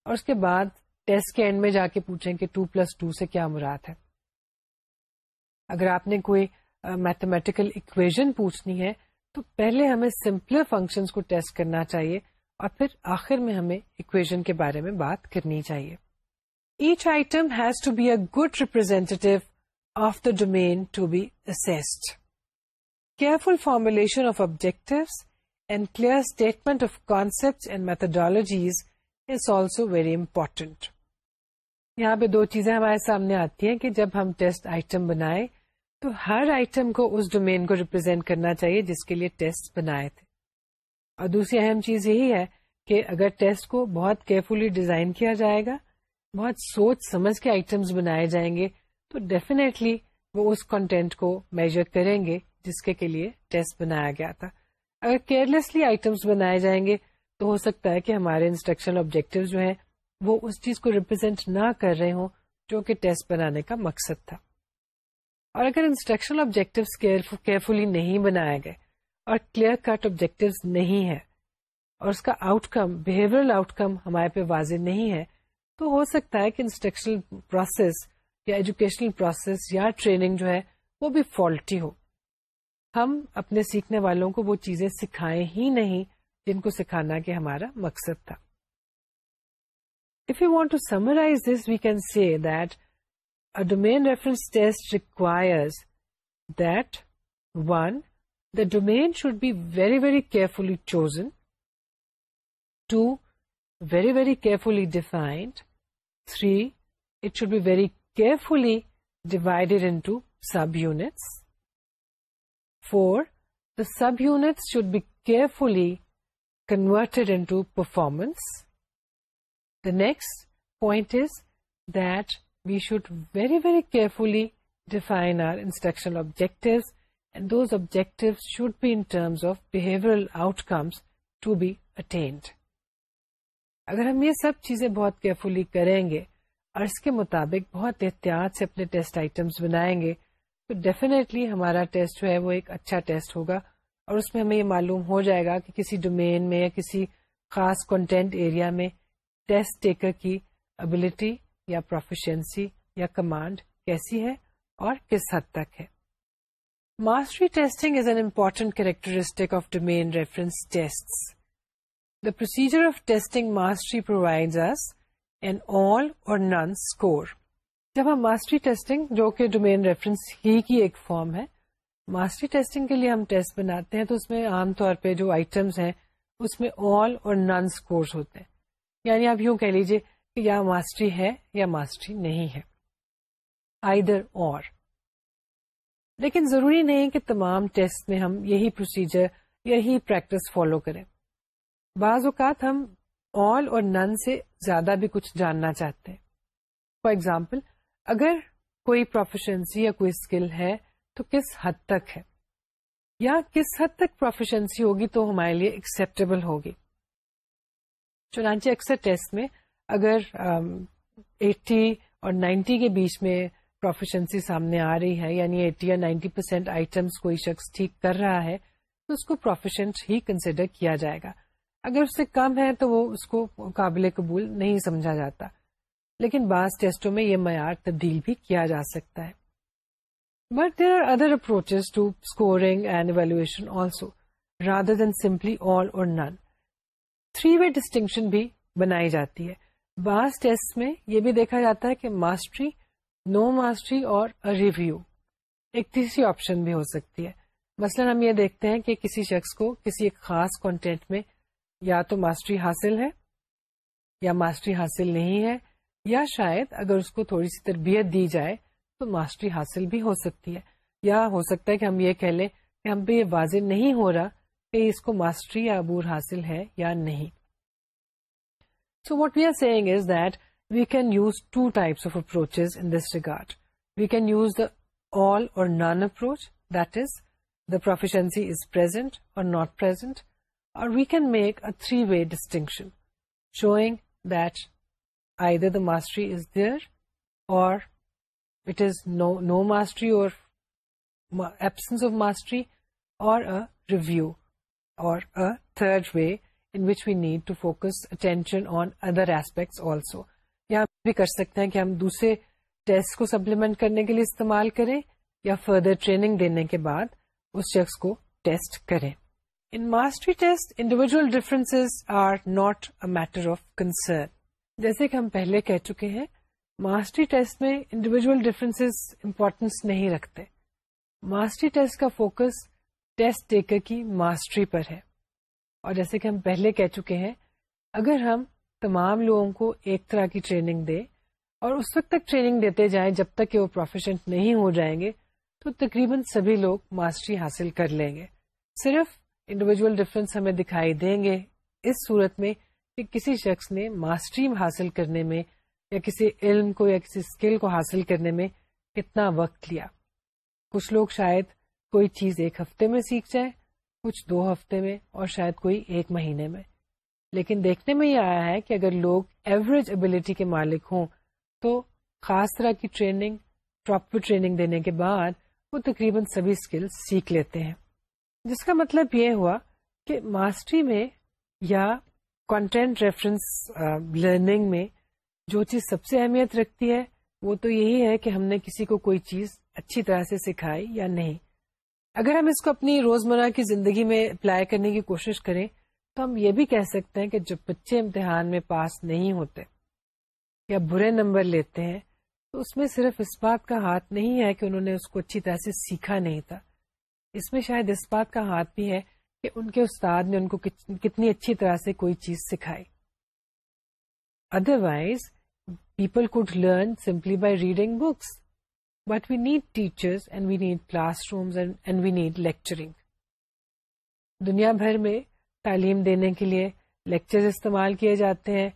اور اس کے بعد ٹیسٹ کے اینڈ میں جا کے پوچھیں کہ ٹو پلس ٹو سے کیا مراد ہے اگر آپ نے کوئی میتھمیٹیکل اکویژن پوچھنی ہے تو پہلے ہمیں سمپلر فنکشنز کو ٹیسٹ کرنا چاہیے اور پھر آخر میں ہمیں اکویژن کے بارے میں بات کرنی چاہیے each item has to be a good representative of the domain to be assessed. Careful formulation of objectives and clear statement of concept and methodologies is also very important یہاں پہ دو چیزیں ہمارے سامنے آتی ہیں کہ جب ہم ٹیسٹ آئٹم بنائے تو ہر آئٹم کو اس ڈومین کو ریپرزینٹ کرنا چاہیے جس کے لیے ٹیسٹ بنائے تھے اور دوسری اہم چیز یہی ہے کہ اگر ٹیسٹ کو بہت کیئرفلی ڈیزائن کیا جائے گا بہت سوچ سمجھ کے آئٹمس بنائے جائیں گے تو ڈیفینیٹلی وہ اس کنٹینٹ کو میجر کریں گے جس کے کے لیے ٹیسٹ بنایا گیا تھا اگر کیئرلیسلی آئٹمس بنائے جائیں گے تو ہو سکتا ہے کہ ہمارے انسٹرکشن آبجیکٹو جو ہیں وہ اس چیز کو ریپرزینٹ نہ کر رہے ہوں جو کہ ٹیسٹ بنانے کا مقصد تھا اور اگر انسٹرکشنل آبجیکٹو کیئرفلی نہیں بنائے گئے اور کلیئر کٹ آبجیکٹو نہیں ہے اور اس کا outcome behavioural outcome ہمارے پہ واضح نہیں ہے تو ہو سکتا ہے کہ انسٹرکشنل پروسیس یا ایجوکیشنل پروسیس یا ٹریننگ جو ہے وہ بھی فالٹی ہو ہم اپنے سیکھنے والوں کو وہ چیزیں سکھائیں ہی نہیں جن کو سکھانا کہ ہمارا مقصد تھا if you want to summarise this we can see that a domain reference test requires that one the domain should be very very carefully chosen two very very carefully defined three it should be very carefully divide four units should be carefully converted the next point we should very very carefully define instructional should beams outcomes be attained اگر ہم یہ سب چیزیں بہت carefully کریں گے اور اس کے مطابق بہت احتیاط سے اپنے ٹیسٹ آئٹمس بنائیں گے تو ڈیفینیٹلی ہمارا ٹیسٹ جو ہے وہ ایک اچھا ٹیسٹ ہوگا اور اس میں ہمیں یہ معلوم ہو جائے گا کہ کسی ڈومین میں یا کسی خاص کنٹینٹ ایریا میں ٹیسٹ ٹیکر کی ابلٹی یا پروفیشنسی یا کمانڈ کیسی ہے اور کس حد تک ہے mastery testing is an important characteristic of domain reference test The procedure of testing mastery provides us an all or none score. جب ہم ماسٹری ٹیسٹنگ جو کہ ڈومین ریفرنس ہی کی ایک فارم ہے ماسٹری ٹیسٹنگ کے لیے ہم ٹیسٹ بناتے ہیں تو اس میں عام طور پہ جو آئٹمس ہیں اس میں آل اور نان اسکورس ہوتے ہیں یعنی آپ یوں کہہ لیجیے کہ یا ماسٹری ہے یا ماسٹری نہیں ہے آئی در اور لیکن ضروری نہیں کہ تمام ٹیسٹ میں ہم یہی پروسیجر یہی پریکٹس فالو کریں بعض اوقات ہم آل اور نن سے زیادہ بھی کچھ جاننا چاہتے ہیں فار ایگزامپل اگر کوئی پروفیشنسی یا کوئی اسکل ہے تو کس حد تک ہے یا کس حد تک پروفیشنسی ہوگی تو ہمارے لیے ایکسپٹیبل ہوگی چنانچہ اکثر ٹیسٹ میں اگر ایٹی اور نائنٹی کے بیچ میں پروفیشنسی سامنے آ رہی ہے یعنی ایٹی یا نائنٹی پرسینٹ آئٹمس کوئی شخص ٹھیک کر رہا ہے تو اس کو پروفیشنٹ ہی کنسیڈر کیا جائے گا اگر اس سے کم ہے تو وہ اس کو قابل قبول نہیں سمجھا جاتا لیکن بعض ٹیسٹوں میں یہ معیار تبدیل بھی کیا جا سکتا ہے but there are other two scoring and evaluation also rather than simply all or none three way distinction بھی بنائی جاتی ہے بعض ٹیسٹ میں یہ بھی دیکھا جاتا ہے کہ ماسٹری نو ماسٹری اور ریویو ایک تیسری آپشن بھی ہو سکتی ہے مثلا ہم یہ دیکھتے ہیں کہ کسی شخص کو کسی ایک خاص کانٹینٹ میں یا تو ماسٹری حاصل ہے یا ماسٹری حاصل نہیں ہے یا شاید اگر اس کو تھوڑی سی تربیت دی جائے تو ماسٹری حاصل بھی ہو سکتی ہے یا ہو سکتا ہے کہ ہم یہ کہہ لیں کہ ہم پہ یہ واضح نہیں ہو رہا کہ اس کو ماسٹری یا عبور حاصل ہے یا نہیں so what we are seeing is that we can use two types of approach in this regard we can use the all or none approach that is the proficiency is present or not present or we can make three way distinction showing the mastery is there or کر سکتے ہیں کہ ہم دوسرے test کو supplement کرنے کے لیے استعمال کریں یا فردر ٹریننگ دینے کے بعد اس شخص کو ٹیسٹ کریں mastery test individual difference are not of concern جیسے کہ ہم پہلے کہہ چکے ہیں ماسٹری ٹیسٹ میں انڈیویجل ڈیفرنس امپورٹینس نہیں رکھتے ماسٹری ٹیسٹ کا فوکس ٹیسٹ ٹیکر کی ماسٹری پر ہے اور جیسے کہ ہم پہلے کہہ چکے ہیں اگر ہم تمام لوگوں کو ایک طرح کی ٹریننگ دیں اور اس وقت تک ٹریننگ دیتے جائیں جب تک کہ وہ پروفیشنٹ نہیں ہو جائیں گے تو تقریباً سبھی لوگ ماسٹری حاصل کر لیں گے صرف انڈیویجل ڈفرینس ہمیں دکھائی دیں گے اس صورت میں کہ کسی شخص نے ماسٹریم حاصل کرنے میں یا کسی علم کو یا کسی اسکل کو حاصل کرنے میں کتنا وقت لیا کچھ لوگ شاید کوئی چیز ایک ہفتے میں سیکھ جائے کچھ دو ہفتے میں اور شاید کوئی ایک مہینے میں لیکن دیکھنے میں یہ آیا ہے کہ اگر لوگ ایوریج ابلیٹی کے مالک ہوں تو خاص طرح کی ٹریننگ پراپر ٹریننگ دینے کے بعد وہ تقریباً سبھی اسکل سیکھ لیتے ہیں جس کا مطلب یہ ہوا کہ ماسٹری میں یا کانٹینٹ ریفرنس لرننگ میں جو چیز سب سے اہمیت رکھتی ہے وہ تو یہی ہے کہ ہم نے کسی کو کوئی چیز اچھی طرح سے سکھائی یا نہیں اگر ہم اس کو اپنی روز مرہ کی زندگی میں اپلائی کرنے کی کوشش کریں تو ہم یہ بھی کہہ سکتے ہیں کہ جب بچے امتحان میں پاس نہیں ہوتے یا برے نمبر لیتے ہیں تو اس میں صرف اس بات کا ہاتھ نہیں ہے کہ انہوں نے اس کو اچھی طرح سے سیکھا نہیں تھا اس میں شاید اس بات کا ہاتھ بھی ہے کہ ان کے استاد نے ان کو کتنی اچھی طرح سے کوئی چیز سکھائی otherwise people could learn simply by reading books but we need class and we need lecturing دنیا بھر میں تعلیم دینے کے لیے لیکچر استعمال کیے جاتے ہیں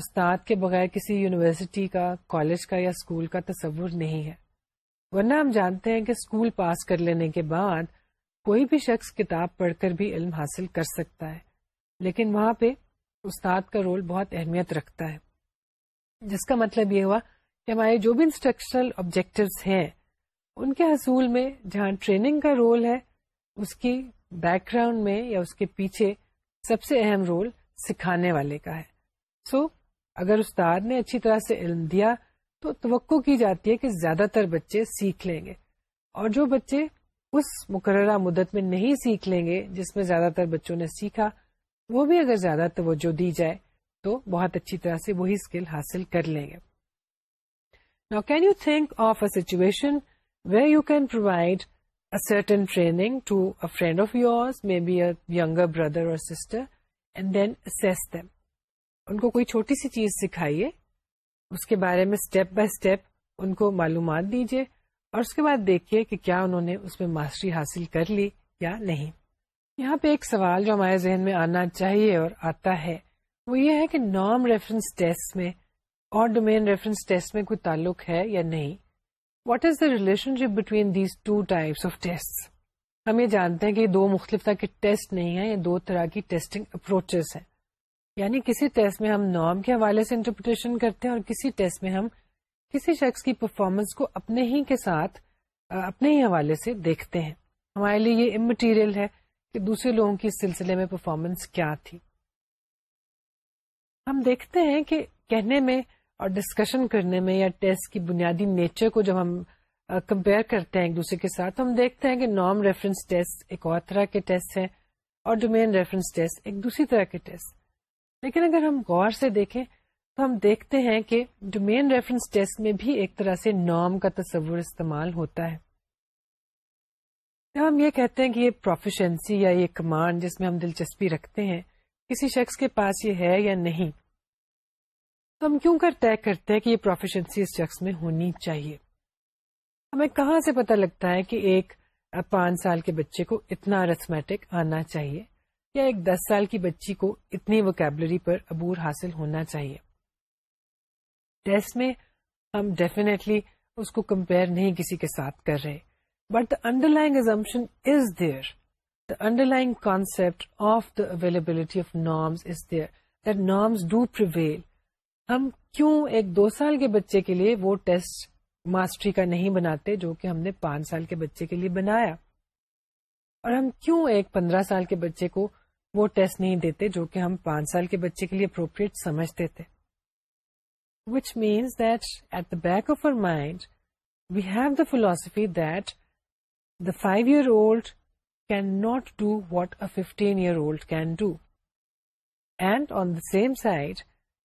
استاد کے بغیر کسی یونیورسٹی کا کالج کا یا اسکول کا تصور نہیں ہے ورنہ ہم جانتے ہیں کہ اسکول پاس کر لینے کے بعد کوئی بھی شخص کتاب پڑھ کر بھی علم حاصل کر سکتا ہے لیکن وہاں پہ استاد کا رول بہت اہمیت رکھتا ہے جس کا مطلب یہ ہوا کہ ہمارے جو بھی انسٹرکشنل آبجیکٹوس ہیں ان کے حصول میں جہاں ٹریننگ کا رول ہے اس کی بیک گراؤنڈ میں یا اس کے پیچھے سب سے اہم رول سکھانے والے کا ہے سو so, اگر استاد نے اچھی طرح سے علم دیا تو توقع کی جاتی ہے کہ زیادہ تر بچے سیکھ لیں گے اور جو بچے اس مقررہ مدت میں نہیں سیکھ لیں گے جس میں زیادہ تر بچوں نے سیکھا وہ بھی اگر زیادہ توجہ دی جائے تو بہت اچھی طرح سے وہی اسکل حاصل کر لیں گے نا can you think of a situation where you can provide certain training of yours may be a یگر brother or sister and دینس ان کو کوئی چھوٹی سی چیز سکھائیے اس کے بارے میں اسٹیپ بائی اسٹیپ ان کو معلومات دیجیے اور اس کے بعد دیکھیے کہ کیا انہوں نے اس میں ماسٹری حاصل کر لی یا نہیں یہاں پہ ایک سوال جو ہمارے ذہن میں آنا چاہیے اور آتا ہے وہ یہ ہے کہ نام ریفرنس ٹیسٹ میں اور ڈومین ریفرنس ٹیسٹ میں کوئی تعلق ہے یا نہیں what is the relationship between these two types of test ہم یہ جانتے ہیں کہ یہ دو مختلف طرح کے ٹیسٹ نہیں ہیں یا دو طرح کی ٹیسٹنگ اپروچز ہیں یعنی کسی ٹیسٹ میں ہم نارم کے حوالے سے انٹرپریٹیشن کرتے ہیں اور کسی ٹیسٹ میں ہم کسی شخص کی پرفارمنس کو اپنے ہی کے ساتھ اپنے ہی حوالے سے دیکھتے ہیں ہمارے لیے یہ امٹیریل ہے کہ دوسرے لوگوں کی اس سلسلے میں پرفارمنس کیا تھی ہم دیکھتے ہیں کہ کہنے میں اور ڈسکشن کرنے میں یا ٹیسٹ کی بنیادی نیچر کو جب ہم کمپیئر کرتے ہیں ایک دوسرے کے ساتھ ہم دیکھتے ہیں کہ نارم ریفرنس ٹیسٹ ایک اور طرح کے ٹیسٹ ہیں اور ڈومین ریفرنس ٹیسٹ ایک دوسری طرح کے ٹیسٹ لیکن اگر ہم غور سے دیکھیں تو ہم دیکھتے ہیں کہ ڈومین ریفرنس ٹیسٹ میں بھی ایک طرح سے نام کا تصور استعمال ہوتا ہے جب ہم یہ کہتے ہیں کہ یہ پروفیشنسی یا یہ کمانڈ جس میں ہم دلچسپی رکھتے ہیں کسی شخص کے پاس یہ ہے یا نہیں تو ہم کیوں کر طے کرتے ہیں کہ یہ پروفیشنسی اس شخص میں ہونی چاہیے ہمیں کہاں سے پتہ لگتا ہے کہ ایک پانچ سال کے بچے کو اتنا ارتھمیٹک آنا چاہیے یا ایک دس سال کی بچی کو اتنی وکیبلری پر عبور حاصل ہونا چاہیے ٹیسٹ میں ہم اس کو کمپیئر نہیں کسی کے ساتھ کر رہے but the the under underline line is their concept of the availability of is there that do prevail ہم کیوں ایک دو سال کے بچے کے لیے وہ ٹیسٹ ماسٹری کا نہیں بناتے جو کہ ہم نے پانچ سال کے بچے کے لیے بنایا اور ہم کیوں ایک پندرہ سال کے بچے کو وہ ٹیسٹ نہیں دیتے جو کہ ہم پانچ سال کے بچے کے لیے اپروپریٹ سمجھتے تھے which means that that at the the the back of our mind we have five year old can not do what a fifteen year old can do and on the same side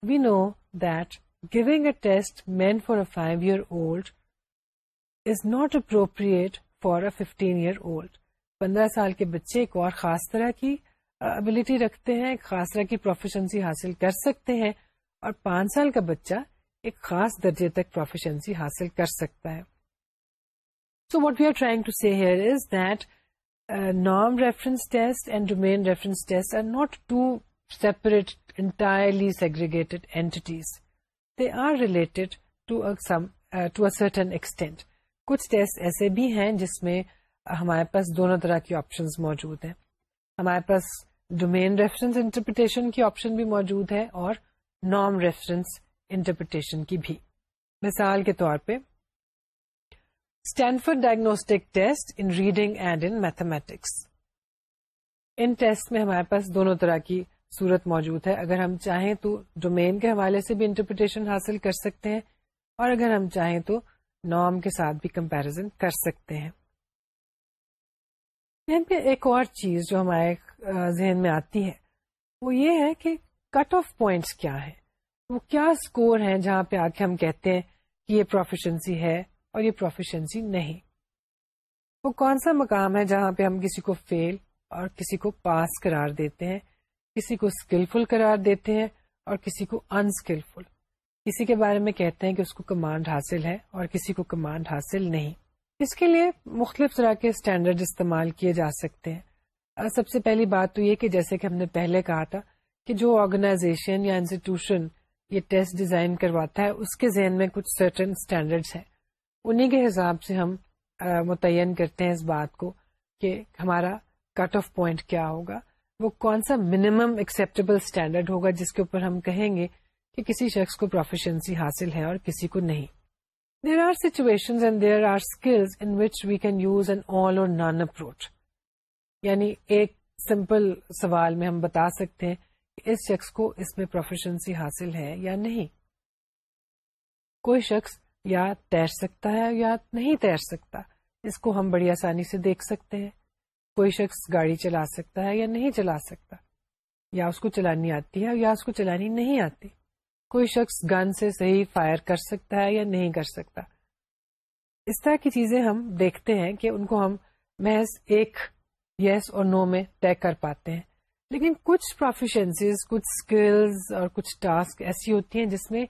we know that giving a test meant for a five year old is not appropriate for a fifteen year old پندرہ سال کے بچے کو اور خاص طرح کی ability رکھتے ہیں ایک خاص طرح کی پروفیشنسی حاصل کر سکتے ہیں اور پانچ سال کا بچہ ایک خاص درجے تک پروفیشنسی حاصل کر سکتا ہے so what we are trying to see here is that نام reference test test and domain reference are not two separate entirely segregated entities they are related extent کچھ ٹیسٹ ایسے بھی ہیں جس میں ہمارے پاس دونوں طرح کی آپشنز موجود ہیں ہمارے پاس ڈومین ریفرنس انٹرپریٹیشن کی آپشن بھی موجود ہے اور نام ریفرنس انٹرپریٹیشن کی بھی مثال کے طور پہ Stanford diagnostic test in reading and in mathematics in test میں ہمارے پاس دونوں طرح کی صورت موجود ہے اگر ہم چاہیں تو ڈومین کے حوالے سے بھی انٹرپریٹیشن حاصل کر سکتے ہیں اور اگر ہم چاہیں تو نام کے ساتھ بھی کمپیرزن کر سکتے ہیں پہ ایک اور چیز جو ہمارے ذہن میں آتی ہے وہ یہ ہے کہ کٹ آف پوائنٹس کیا ہے وہ کیا اسکور ہیں جہاں پہ آ کے ہم کہتے ہیں کہ یہ پروفیشنسی ہے اور یہ پروفیشنسی نہیں وہ کون سا مقام ہے جہاں پہ ہم کسی کو فیل اور کسی کو پاس قرار دیتے ہیں کسی کو اسکلفل قرار دیتے ہیں اور کسی کو انسکلفل کسی کے بارے میں کہتے ہیں کہ اس کو کمانڈ حاصل ہے اور کسی کو کمانڈ حاصل نہیں اس کے لیے مختلف طرح کے اسٹینڈرڈ استعمال کیے جا سکتے ہیں سب سے پہلی بات تو یہ کہ جیسے کہ ہم نے پہلے کہا تھا کہ جو آرگنائزیشن یا انسٹیٹیوشن یہ ٹیسٹ ڈیزائن کرواتا ہے اس کے ذہن میں کچھ سرٹن اسٹینڈرڈ ہے انہیں کے حساب سے ہم متعین کرتے ہیں اس بات کو کہ ہمارا کٹ آف پوائنٹ کیا ہوگا وہ کون سا منیمم ایکسیپٹیبل اسٹینڈرڈ ہوگا جس کے اوپر ہم کہیں گے کہ کسی شخص کو پروفیشنسی حاصل ہے اور کسی کو نہیں there are situations and there are skills in which we can use an all or none approach یعنی ایک سمپل سوال میں ہم بتا سکتے ہیں کہ اس شخص کو اس میں پروفیشنسی حاصل ہے یا نہیں کوئی شخص یا تیر سکتا ہے یا نہیں تیر سکتا اس کو ہم بڑی آسانی سے دیکھ سکتے ہیں کوئی شخص گاڑی چلا سکتا ہے یا نہیں چلا سکتا یا اس کو چلانی آتی ہے یا اس کو چلانی نہیں آتی کوئی شخص گن سے صحیح فائر کر سکتا ہے یا نہیں کر سکتا اس طرح کی چیزیں ہم دیکھتے ہیں کہ ان کو ہم محض ایک یس yes اور نو no میں طے کر پاتے ہیں لیکن کچھ پروفیشنسیز کچھ اسکلز اور کچھ ٹاسک ایسی ہوتی ہیں جس میں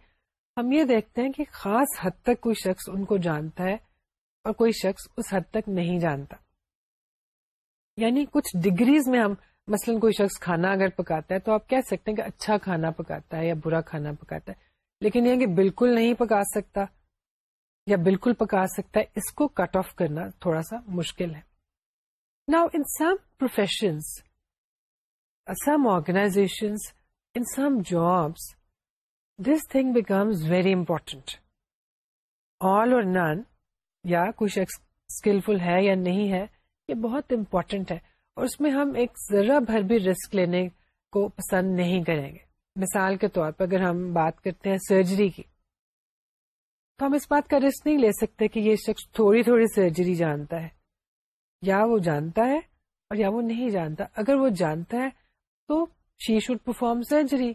ہم یہ دیکھتے ہیں کہ خاص حد تک کوئی شخص ان کو جانتا ہے اور کوئی شخص اس حد تک نہیں جانتا یعنی کچھ ڈگریز میں ہم مثلا کوئی شخص کھانا اگر پکاتا ہے تو آپ کہہ سکتے ہیں کہ اچھا کھانا پکاتا ہے یا برا کھانا پکاتا ہے لیکن یہ کہ بالکل نہیں پکا سکتا یا بالکل پکا سکتا ہے اس کو کٹ آف کرنا تھوڑا سا مشکل ہے نا in some professions some organisations in some jobs this thing becomes very important all or none یا کوئی شخص اسکلفل ہے یا نہیں ہے یہ بہت امپورٹنٹ ہے اس میں ہم ایک ذرا بھر بھی رسک لینے کو پسند نہیں کریں گے مثال کے طور پر اگر ہم بات کرتے ہیں سرجری کی تو ہم اس بات کا رسک نہیں لے سکتے کہ یہ شخص تھوڑی تھوڑی سرجری جانتا ہے یا وہ جانتا ہے اور یا وہ نہیں جانتا اگر وہ جانتا ہے تو she should perform surgery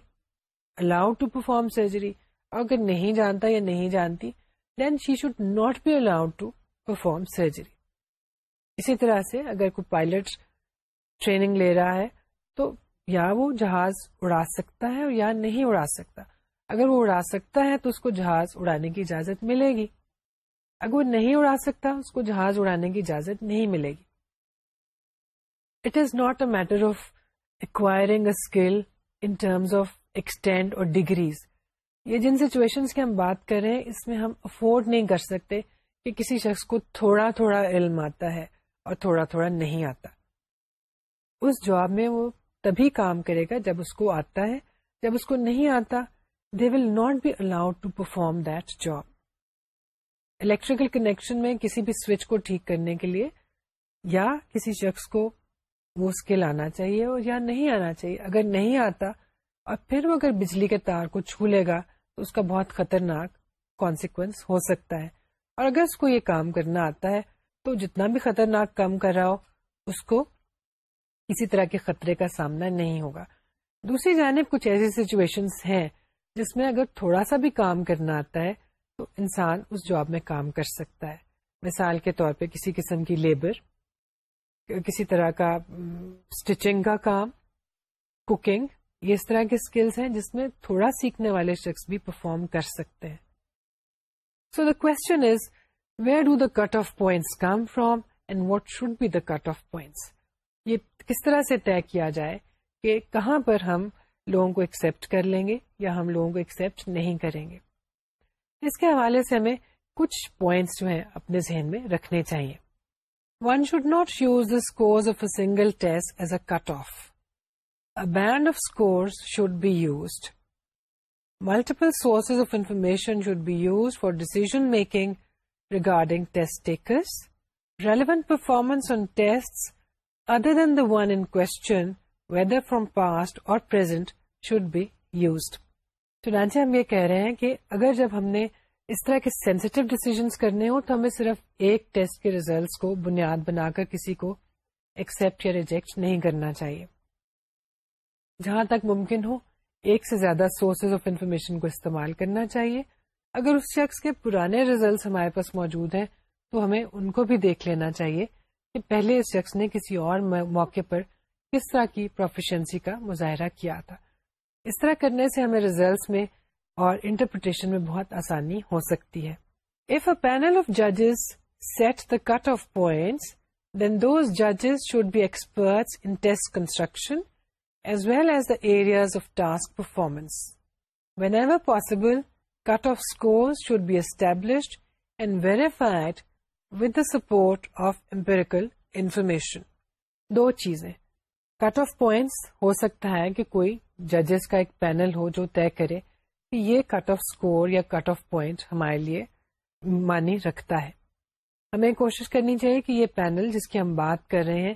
allowed to perform surgery اور اگر نہیں جانتا یا نہیں جانتی then she should not be allowed to perform surgery اسی طرح سے اگر کوئی پائلٹ ٹریننگ لے رہا ہے تو یا وہ جہاز اڑا سکتا ہے یا نہیں اڑا سکتا اگر وہ اڑا سکتا ہے تو اس کو جہاز اڑانے کی اجازت ملے گی اگر وہ نہیں اڑا سکتا اس کو جہاز اڑانے کی اجازت نہیں ملے گی it is not a matter of acquiring a skill in terms of extent or degrees یہ جن سچویشن کی ہم بات کر رہے ہیں اس میں ہم افورڈ نہیں کر سکتے کہ کسی شخص کو تھوڑا تھوڑا علم آتا ہے اور تھوڑا تھوڑا نہیں آتا اس جاب میں وہ تبھی کام کرے گا جب اس کو آتا ہے جب اس کو نہیں آتا they will not be allowed to perform that job electrical connection میں کسی بھی سوئچ کو ٹھیک کرنے کے لیے یا کسی شخص کو وہ اسکل آنا چاہیے اور یا نہیں آنا چاہیے اگر نہیں آتا اور پھر وہ اگر بجلی کے تار کو چھو لے گا تو اس کا بہت خطرناک کانسیکوینس ہو سکتا ہے اور اگر اس کو یہ کام کرنا آتا ہے تو جتنا بھی خطرناک کام کر رہا ہو اس کو کسی طرح کے خطرے کا سامنا نہیں ہوگا دوسری جانب کچھ ایسی سچویشن ہیں جس میں اگر تھوڑا سا بھی کام کرنا آتا ہے تو انسان اس جاب میں کام کر سکتا ہے مثال کے طور پہ کسی قسم کی لیبر کسی طرح کا اسٹچنگ کا کام کوکنگ یہ اس طرح کے اسکلس ہیں جس میں تھوڑا سیکھنے والے شخص بھی پرفارم کر سکتے ہیں so the question is where do the cut off points come from and what should be the cut off points یہ کس طرح سے طے کیا جائے کہ کہاں پر ہم لوگوں کو ایکسپٹ کر لیں گے یا ہم لوگوں کو ایکسپٹ نہیں کریں گے اس کے حوالے سے ہمیں کچھ پوائنٹس جو ہیں اپنے ذہن میں رکھنے چاہیے one should not use the of a single test as a cut off a band of score should be used multiple sources of information should be use for decision making regarding test relevant performance on test other than the one چنانچہ ہم یہ کہہ رہے ہیں کہ اگر جب ہم نے اس طرح کے ڈیسیزنس کرنے ہوں تو ہمیں صرف ایک ٹیسٹ کے ریزلٹس کو بنیاد بنا کر کسی کو ایکسپٹ یا ریجیکٹ نہیں کرنا چاہیے جہاں تک ممکن ہو ایک سے زیادہ سورسز آف انفارمیشن کو استعمال کرنا چاہیے اگر اس شخص کے پرانے ریزلٹس ہمارے پاس موجود ہیں تو ہمیں ان کو بھی دیکھ لینا چاہیے کہ پہلے اس شخص نے کسی اور موقع پر کس طرح کی پروفیشنسی کا مظاہرہ کیا تھا اس طرح کرنے سے ہمیں ریزلٹس میں اور انٹرپریٹیشن میں بہت آسانی ہو سکتی ہے اف اے پینل آف ججز set the cut off points then those ججز should be experts in test construction as well as the areas of task performance when ever possible cut off score should be established and verified ودا support of empirical information دو چیزیں کٹ off points ہو سکتا ہے کہ کوئی ججز کا ایک panel ہو جو طے کرے کہ یہ کٹ آف اسکور یا کٹ آف پوائنٹ ہمارے لیے معنی رکھتا ہے ہمیں کوشش کرنی چاہیے کہ یہ پینل جس کی ہم بات کر رہے ہیں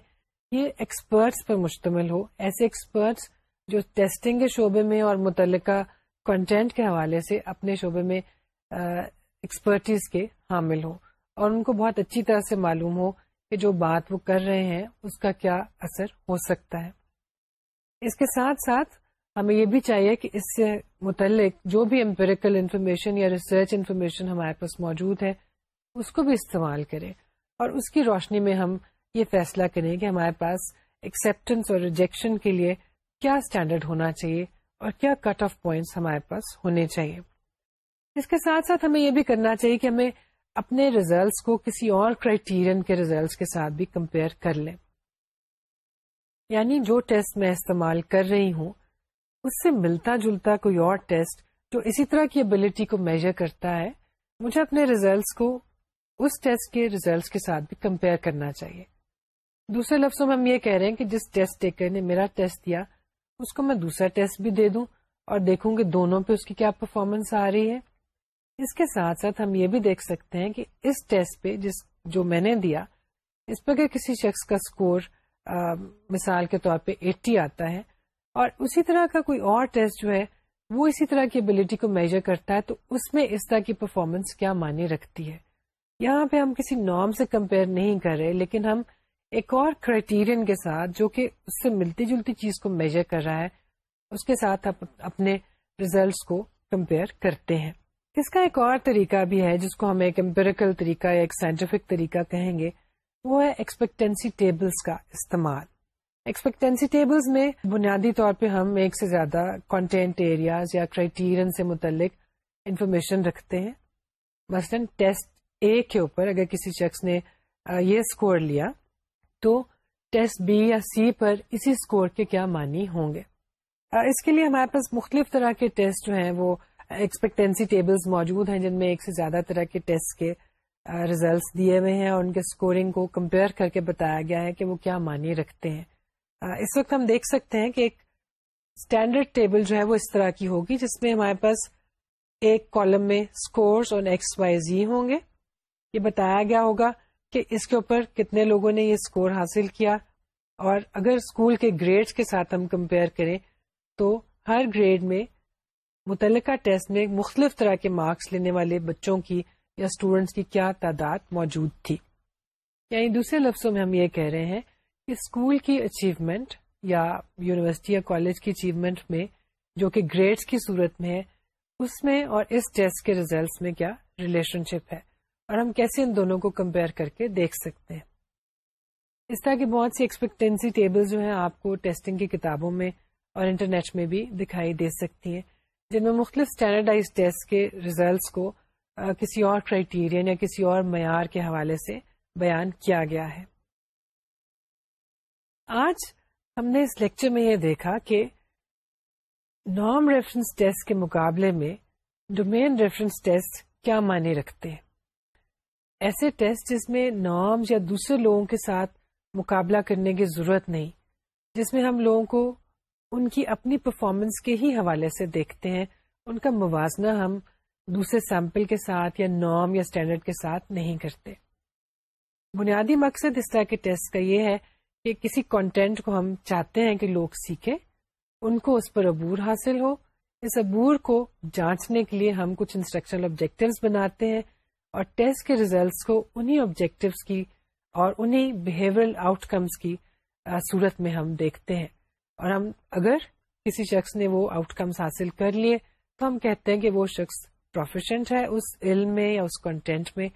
یہ ایکسپرٹس پر مشتمل ہو ایسے ایکسپرٹس جو ٹیسٹنگ کے شعبے میں اور متعلقہ کنٹینٹ کے حوالے سے اپنے شعبے میں ایکسپرٹیز کے حامل ہوں اور ان کو بہت اچھی طرح سے معلوم ہو کہ جو بات وہ کر رہے ہیں اس کا کیا اثر ہو سکتا ہے اس کے ساتھ ساتھ ہمیں یہ بھی چاہیے کہ اس سے متعلق جو بھی امپیریکل انفارمیشن یا ریسرچ انفارمیشن ہمارے پاس موجود ہے اس کو بھی استعمال کریں اور اس کی روشنی میں ہم یہ فیصلہ کریں کہ ہمارے پاس ایکسیپٹنس اور ریجیکشن کے لیے کیا اسٹینڈرڈ ہونا چاہیے اور کیا کٹ آف پوائنٹس ہمارے پاس ہونے چاہیے اس کے ساتھ ساتھ ہمیں یہ بھی کرنا چاہیے کہ ہمیں اپنے ریزلٹس کو کسی اور کرائٹیرین کے ریزلٹس کے ساتھ بھی کمپیئر کر لیں یعنی جو ٹیسٹ میں استعمال کر رہی ہوں اس سے ملتا جلتا کوئی اور ٹیسٹ جو اسی طرح کی ابلٹی کو میجر کرتا ہے مجھے اپنے ریزلٹس کو اس ٹیسٹ کے ریزلٹس کے ساتھ بھی کمپیئر کرنا چاہیے دوسرے لفظوں میں ہم یہ کہہ رہے ہیں کہ جس ٹیسٹ ٹیکر نے میرا ٹیسٹ دیا اس کو میں دوسرا ٹیسٹ بھی دے دوں اور دیکھوں کہ دونوں پہ اس کی کیا پرفارمنس آ رہی ہے اس کے ساتھ ساتھ ہم یہ بھی دیکھ سکتے ہیں کہ اس ٹیسٹ پہ جس جو میں نے دیا اس پہ کسی شخص کا اسکور مثال کے طور پہ ایٹی آتا ہے اور اسی طرح کا کوئی اور ٹیسٹ جو ہے وہ اسی طرح کی ابلیٹی کو میجر کرتا ہے تو اس میں اس طرح کی پرفارمنس کیا معنی رکھتی ہے یہاں پہ ہم کسی نارم سے کمپیئر نہیں کر رہے لیکن ہم ایک اور کرائٹیرین کے ساتھ جو کہ اس سے ملتی جلتی چیز کو میجر کر رہا ہے اس کے ساتھ اپنے ریزلٹس کو کمپیئر کرتے ہیں اس کا ایک اور طریقہ بھی ہے جس کو ہم ایک امپیریکل طریقہ یا ایک سائنٹیفک طریقہ کہیں گے وہ ہے ایکسپیکٹینسی ٹیبلز کا استعمال ایکسپیکٹینسی ٹیبلز میں بنیادی طور پہ ہم ایک سے زیادہ کانٹینٹ ایریاز یا کرائٹیرین سے متعلق انفارمیشن رکھتے ہیں مثلاً ٹیسٹ اے کے اوپر اگر کسی شخص نے یہ اسکور لیا تو ٹیسٹ بی یا سی پر اسی اسکور کے کیا معنی ہوں گے اس کے لیے ہمارے پاس مختلف طرح کے ٹیسٹ جو ہیں وہ ایکسپیکٹینسی ٹیبلز موجود ہیں جن میں ایک سے زیادہ طرح کے ٹیسٹ کے ریزلٹس دیے ہوئے ہیں اور ان کے اسکورنگ کو کمپیئر کر کے بتایا گیا ہے کہ وہ کیا مانی رکھتے ہیں اس وقت ہم دیکھ سکتے ہیں کہ ایک اسٹینڈرڈ ٹیبل جو ہے وہ اس طرح کی ہوگی جس میں ہمارے پاس ایک کالم میں اسکورس اور ایکس وائی زی ہوں گے یہ بتایا گیا ہوگا کہ اس کے اوپر کتنے لوگوں نے یہ اسکور حاصل کیا اور اگر اسکول کے گریڈس کے ساتھ ہم کمپیئر کریں تو ہر گریڈ میں متعلقہ ٹیسٹ میں مختلف طرح کے مارکس لینے والے بچوں کی یا اسٹوڈینٹس کی کیا تعداد موجود تھی یعنی دوسرے لفظوں میں ہم یہ کہہ رہے ہیں کہ اسکول کی اچیومنٹ یا یونیورسٹی یا کالج کی اچیومنٹ میں جو کہ گریڈس کی صورت میں ہے اس میں اور اس ٹیسٹ کے ریزلٹس میں کیا ریلیشن شپ ہے اور ہم کیسے ان دونوں کو کمپیئر کر کے دیکھ سکتے ہیں اس طرح کی بہت سی ایکسپیکٹینسی ٹیبل جو ہیں آپ کو ٹیسٹنگ کی کتابوں میں اور انٹرنیٹ میں بھی دکھائی دے سکتی ہیں جن میں مختلف اسٹینڈرڈائز ٹیسٹ کے ریزلٹس کو کسی اور یا کسی اور معیار کے حوالے سے بیان کیا گیا ہے آج ہم نے اس لیکچر میں یہ دیکھا کہ نام ریفرنس ٹیسٹ کے مقابلے میں ڈومین ریفرنس ٹیسٹ کیا معنی رکھتے ہیں ایسے ٹیسٹ جس میں نام یا دوسرے لوگوں کے ساتھ مقابلہ کرنے کی ضرورت نہیں جس میں ہم لوگوں کو ان کی اپنی پرفارمنس کے ہی حوالے سے دیکھتے ہیں ان کا موازنہ ہم دوسرے سیمپل کے ساتھ یا نام یا اسٹینڈرڈ کے ساتھ نہیں کرتے بنیادی مقصد اس طرح کے ٹیسٹ کا یہ ہے کہ کسی کانٹینٹ کو ہم چاہتے ہیں کہ لوگ سیکھیں ان کو اس پر عبور حاصل ہو اس عبور کو جانچنے کے لیے ہم کچھ انسٹرکشنل آبجیکٹوس بناتے ہیں اور ٹیسٹ کے ریزلٹس کو انہی آبجیکٹوس کی اور انہی بہیورل آؤٹ کمس کی صورت میں ہم دیکھتے ہیں اور ہم اگر کسی شخص نے وہ آؤٹ کمس حاصل کر لیے تو ہم کہتے ہیں کہ وہ شخص پروفیشنٹ ہے اس علم میں یا اس کنٹینٹ میں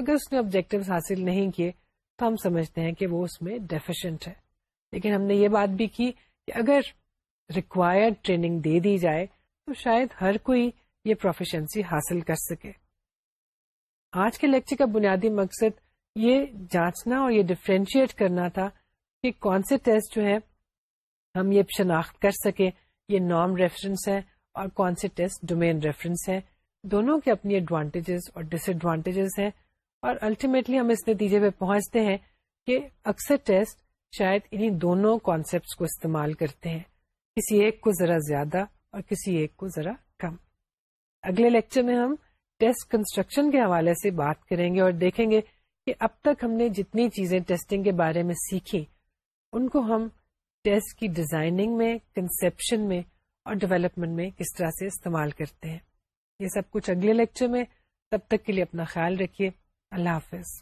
اگر اس نے آبجیکٹو حاصل نہیں کیے تو ہم سمجھتے ہیں کہ وہ اس میں ڈیفیشینٹ ہے لیکن ہم نے یہ بات بھی کی کہ اگر ریکوائرڈ ٹریننگ دے دی جائے تو شاید ہر کوئی یہ پروفیشنسی حاصل کر سکے آج کے لیکچر کا بنیادی مقصد یہ جانچنا اور یہ ڈفرینشیٹ کرنا تھا کہ کون سے ٹیسٹ جو ہیں ہم یہ شناخت کر سکیں یہ نام ریفرنس ہے اور کون سے ٹیسٹ ڈومین ریفرنس ہے دونوں کے اپنی ایڈوانٹیجز اور ڈس ایڈوانٹیجز ہیں اور الٹیمیٹلی ہم اس نتیجے پہ پہنچتے ہیں کہ اکثر ٹیسٹ شاید انہیں دونوں کانسیپٹس کو استعمال کرتے ہیں کسی ایک کو ذرا زیادہ اور کسی ایک کو ذرا کم اگلے لیکچر میں ہم ٹیسٹ کنسٹرکشن کے حوالے سے بات کریں گے اور دیکھیں گے کہ اب تک ہم نے جتنی چیزیں ٹیسٹنگ کے بارے میں سیکھی ان کو ہم ٹیسٹ کی ڈیزائننگ میں کنسپشن میں اور ڈیولپمنٹ میں کس طرح سے استعمال کرتے ہیں یہ سب کچھ اگلے لیکچر میں تب تک کے لیے اپنا خیال رکھیے اللہ حافظ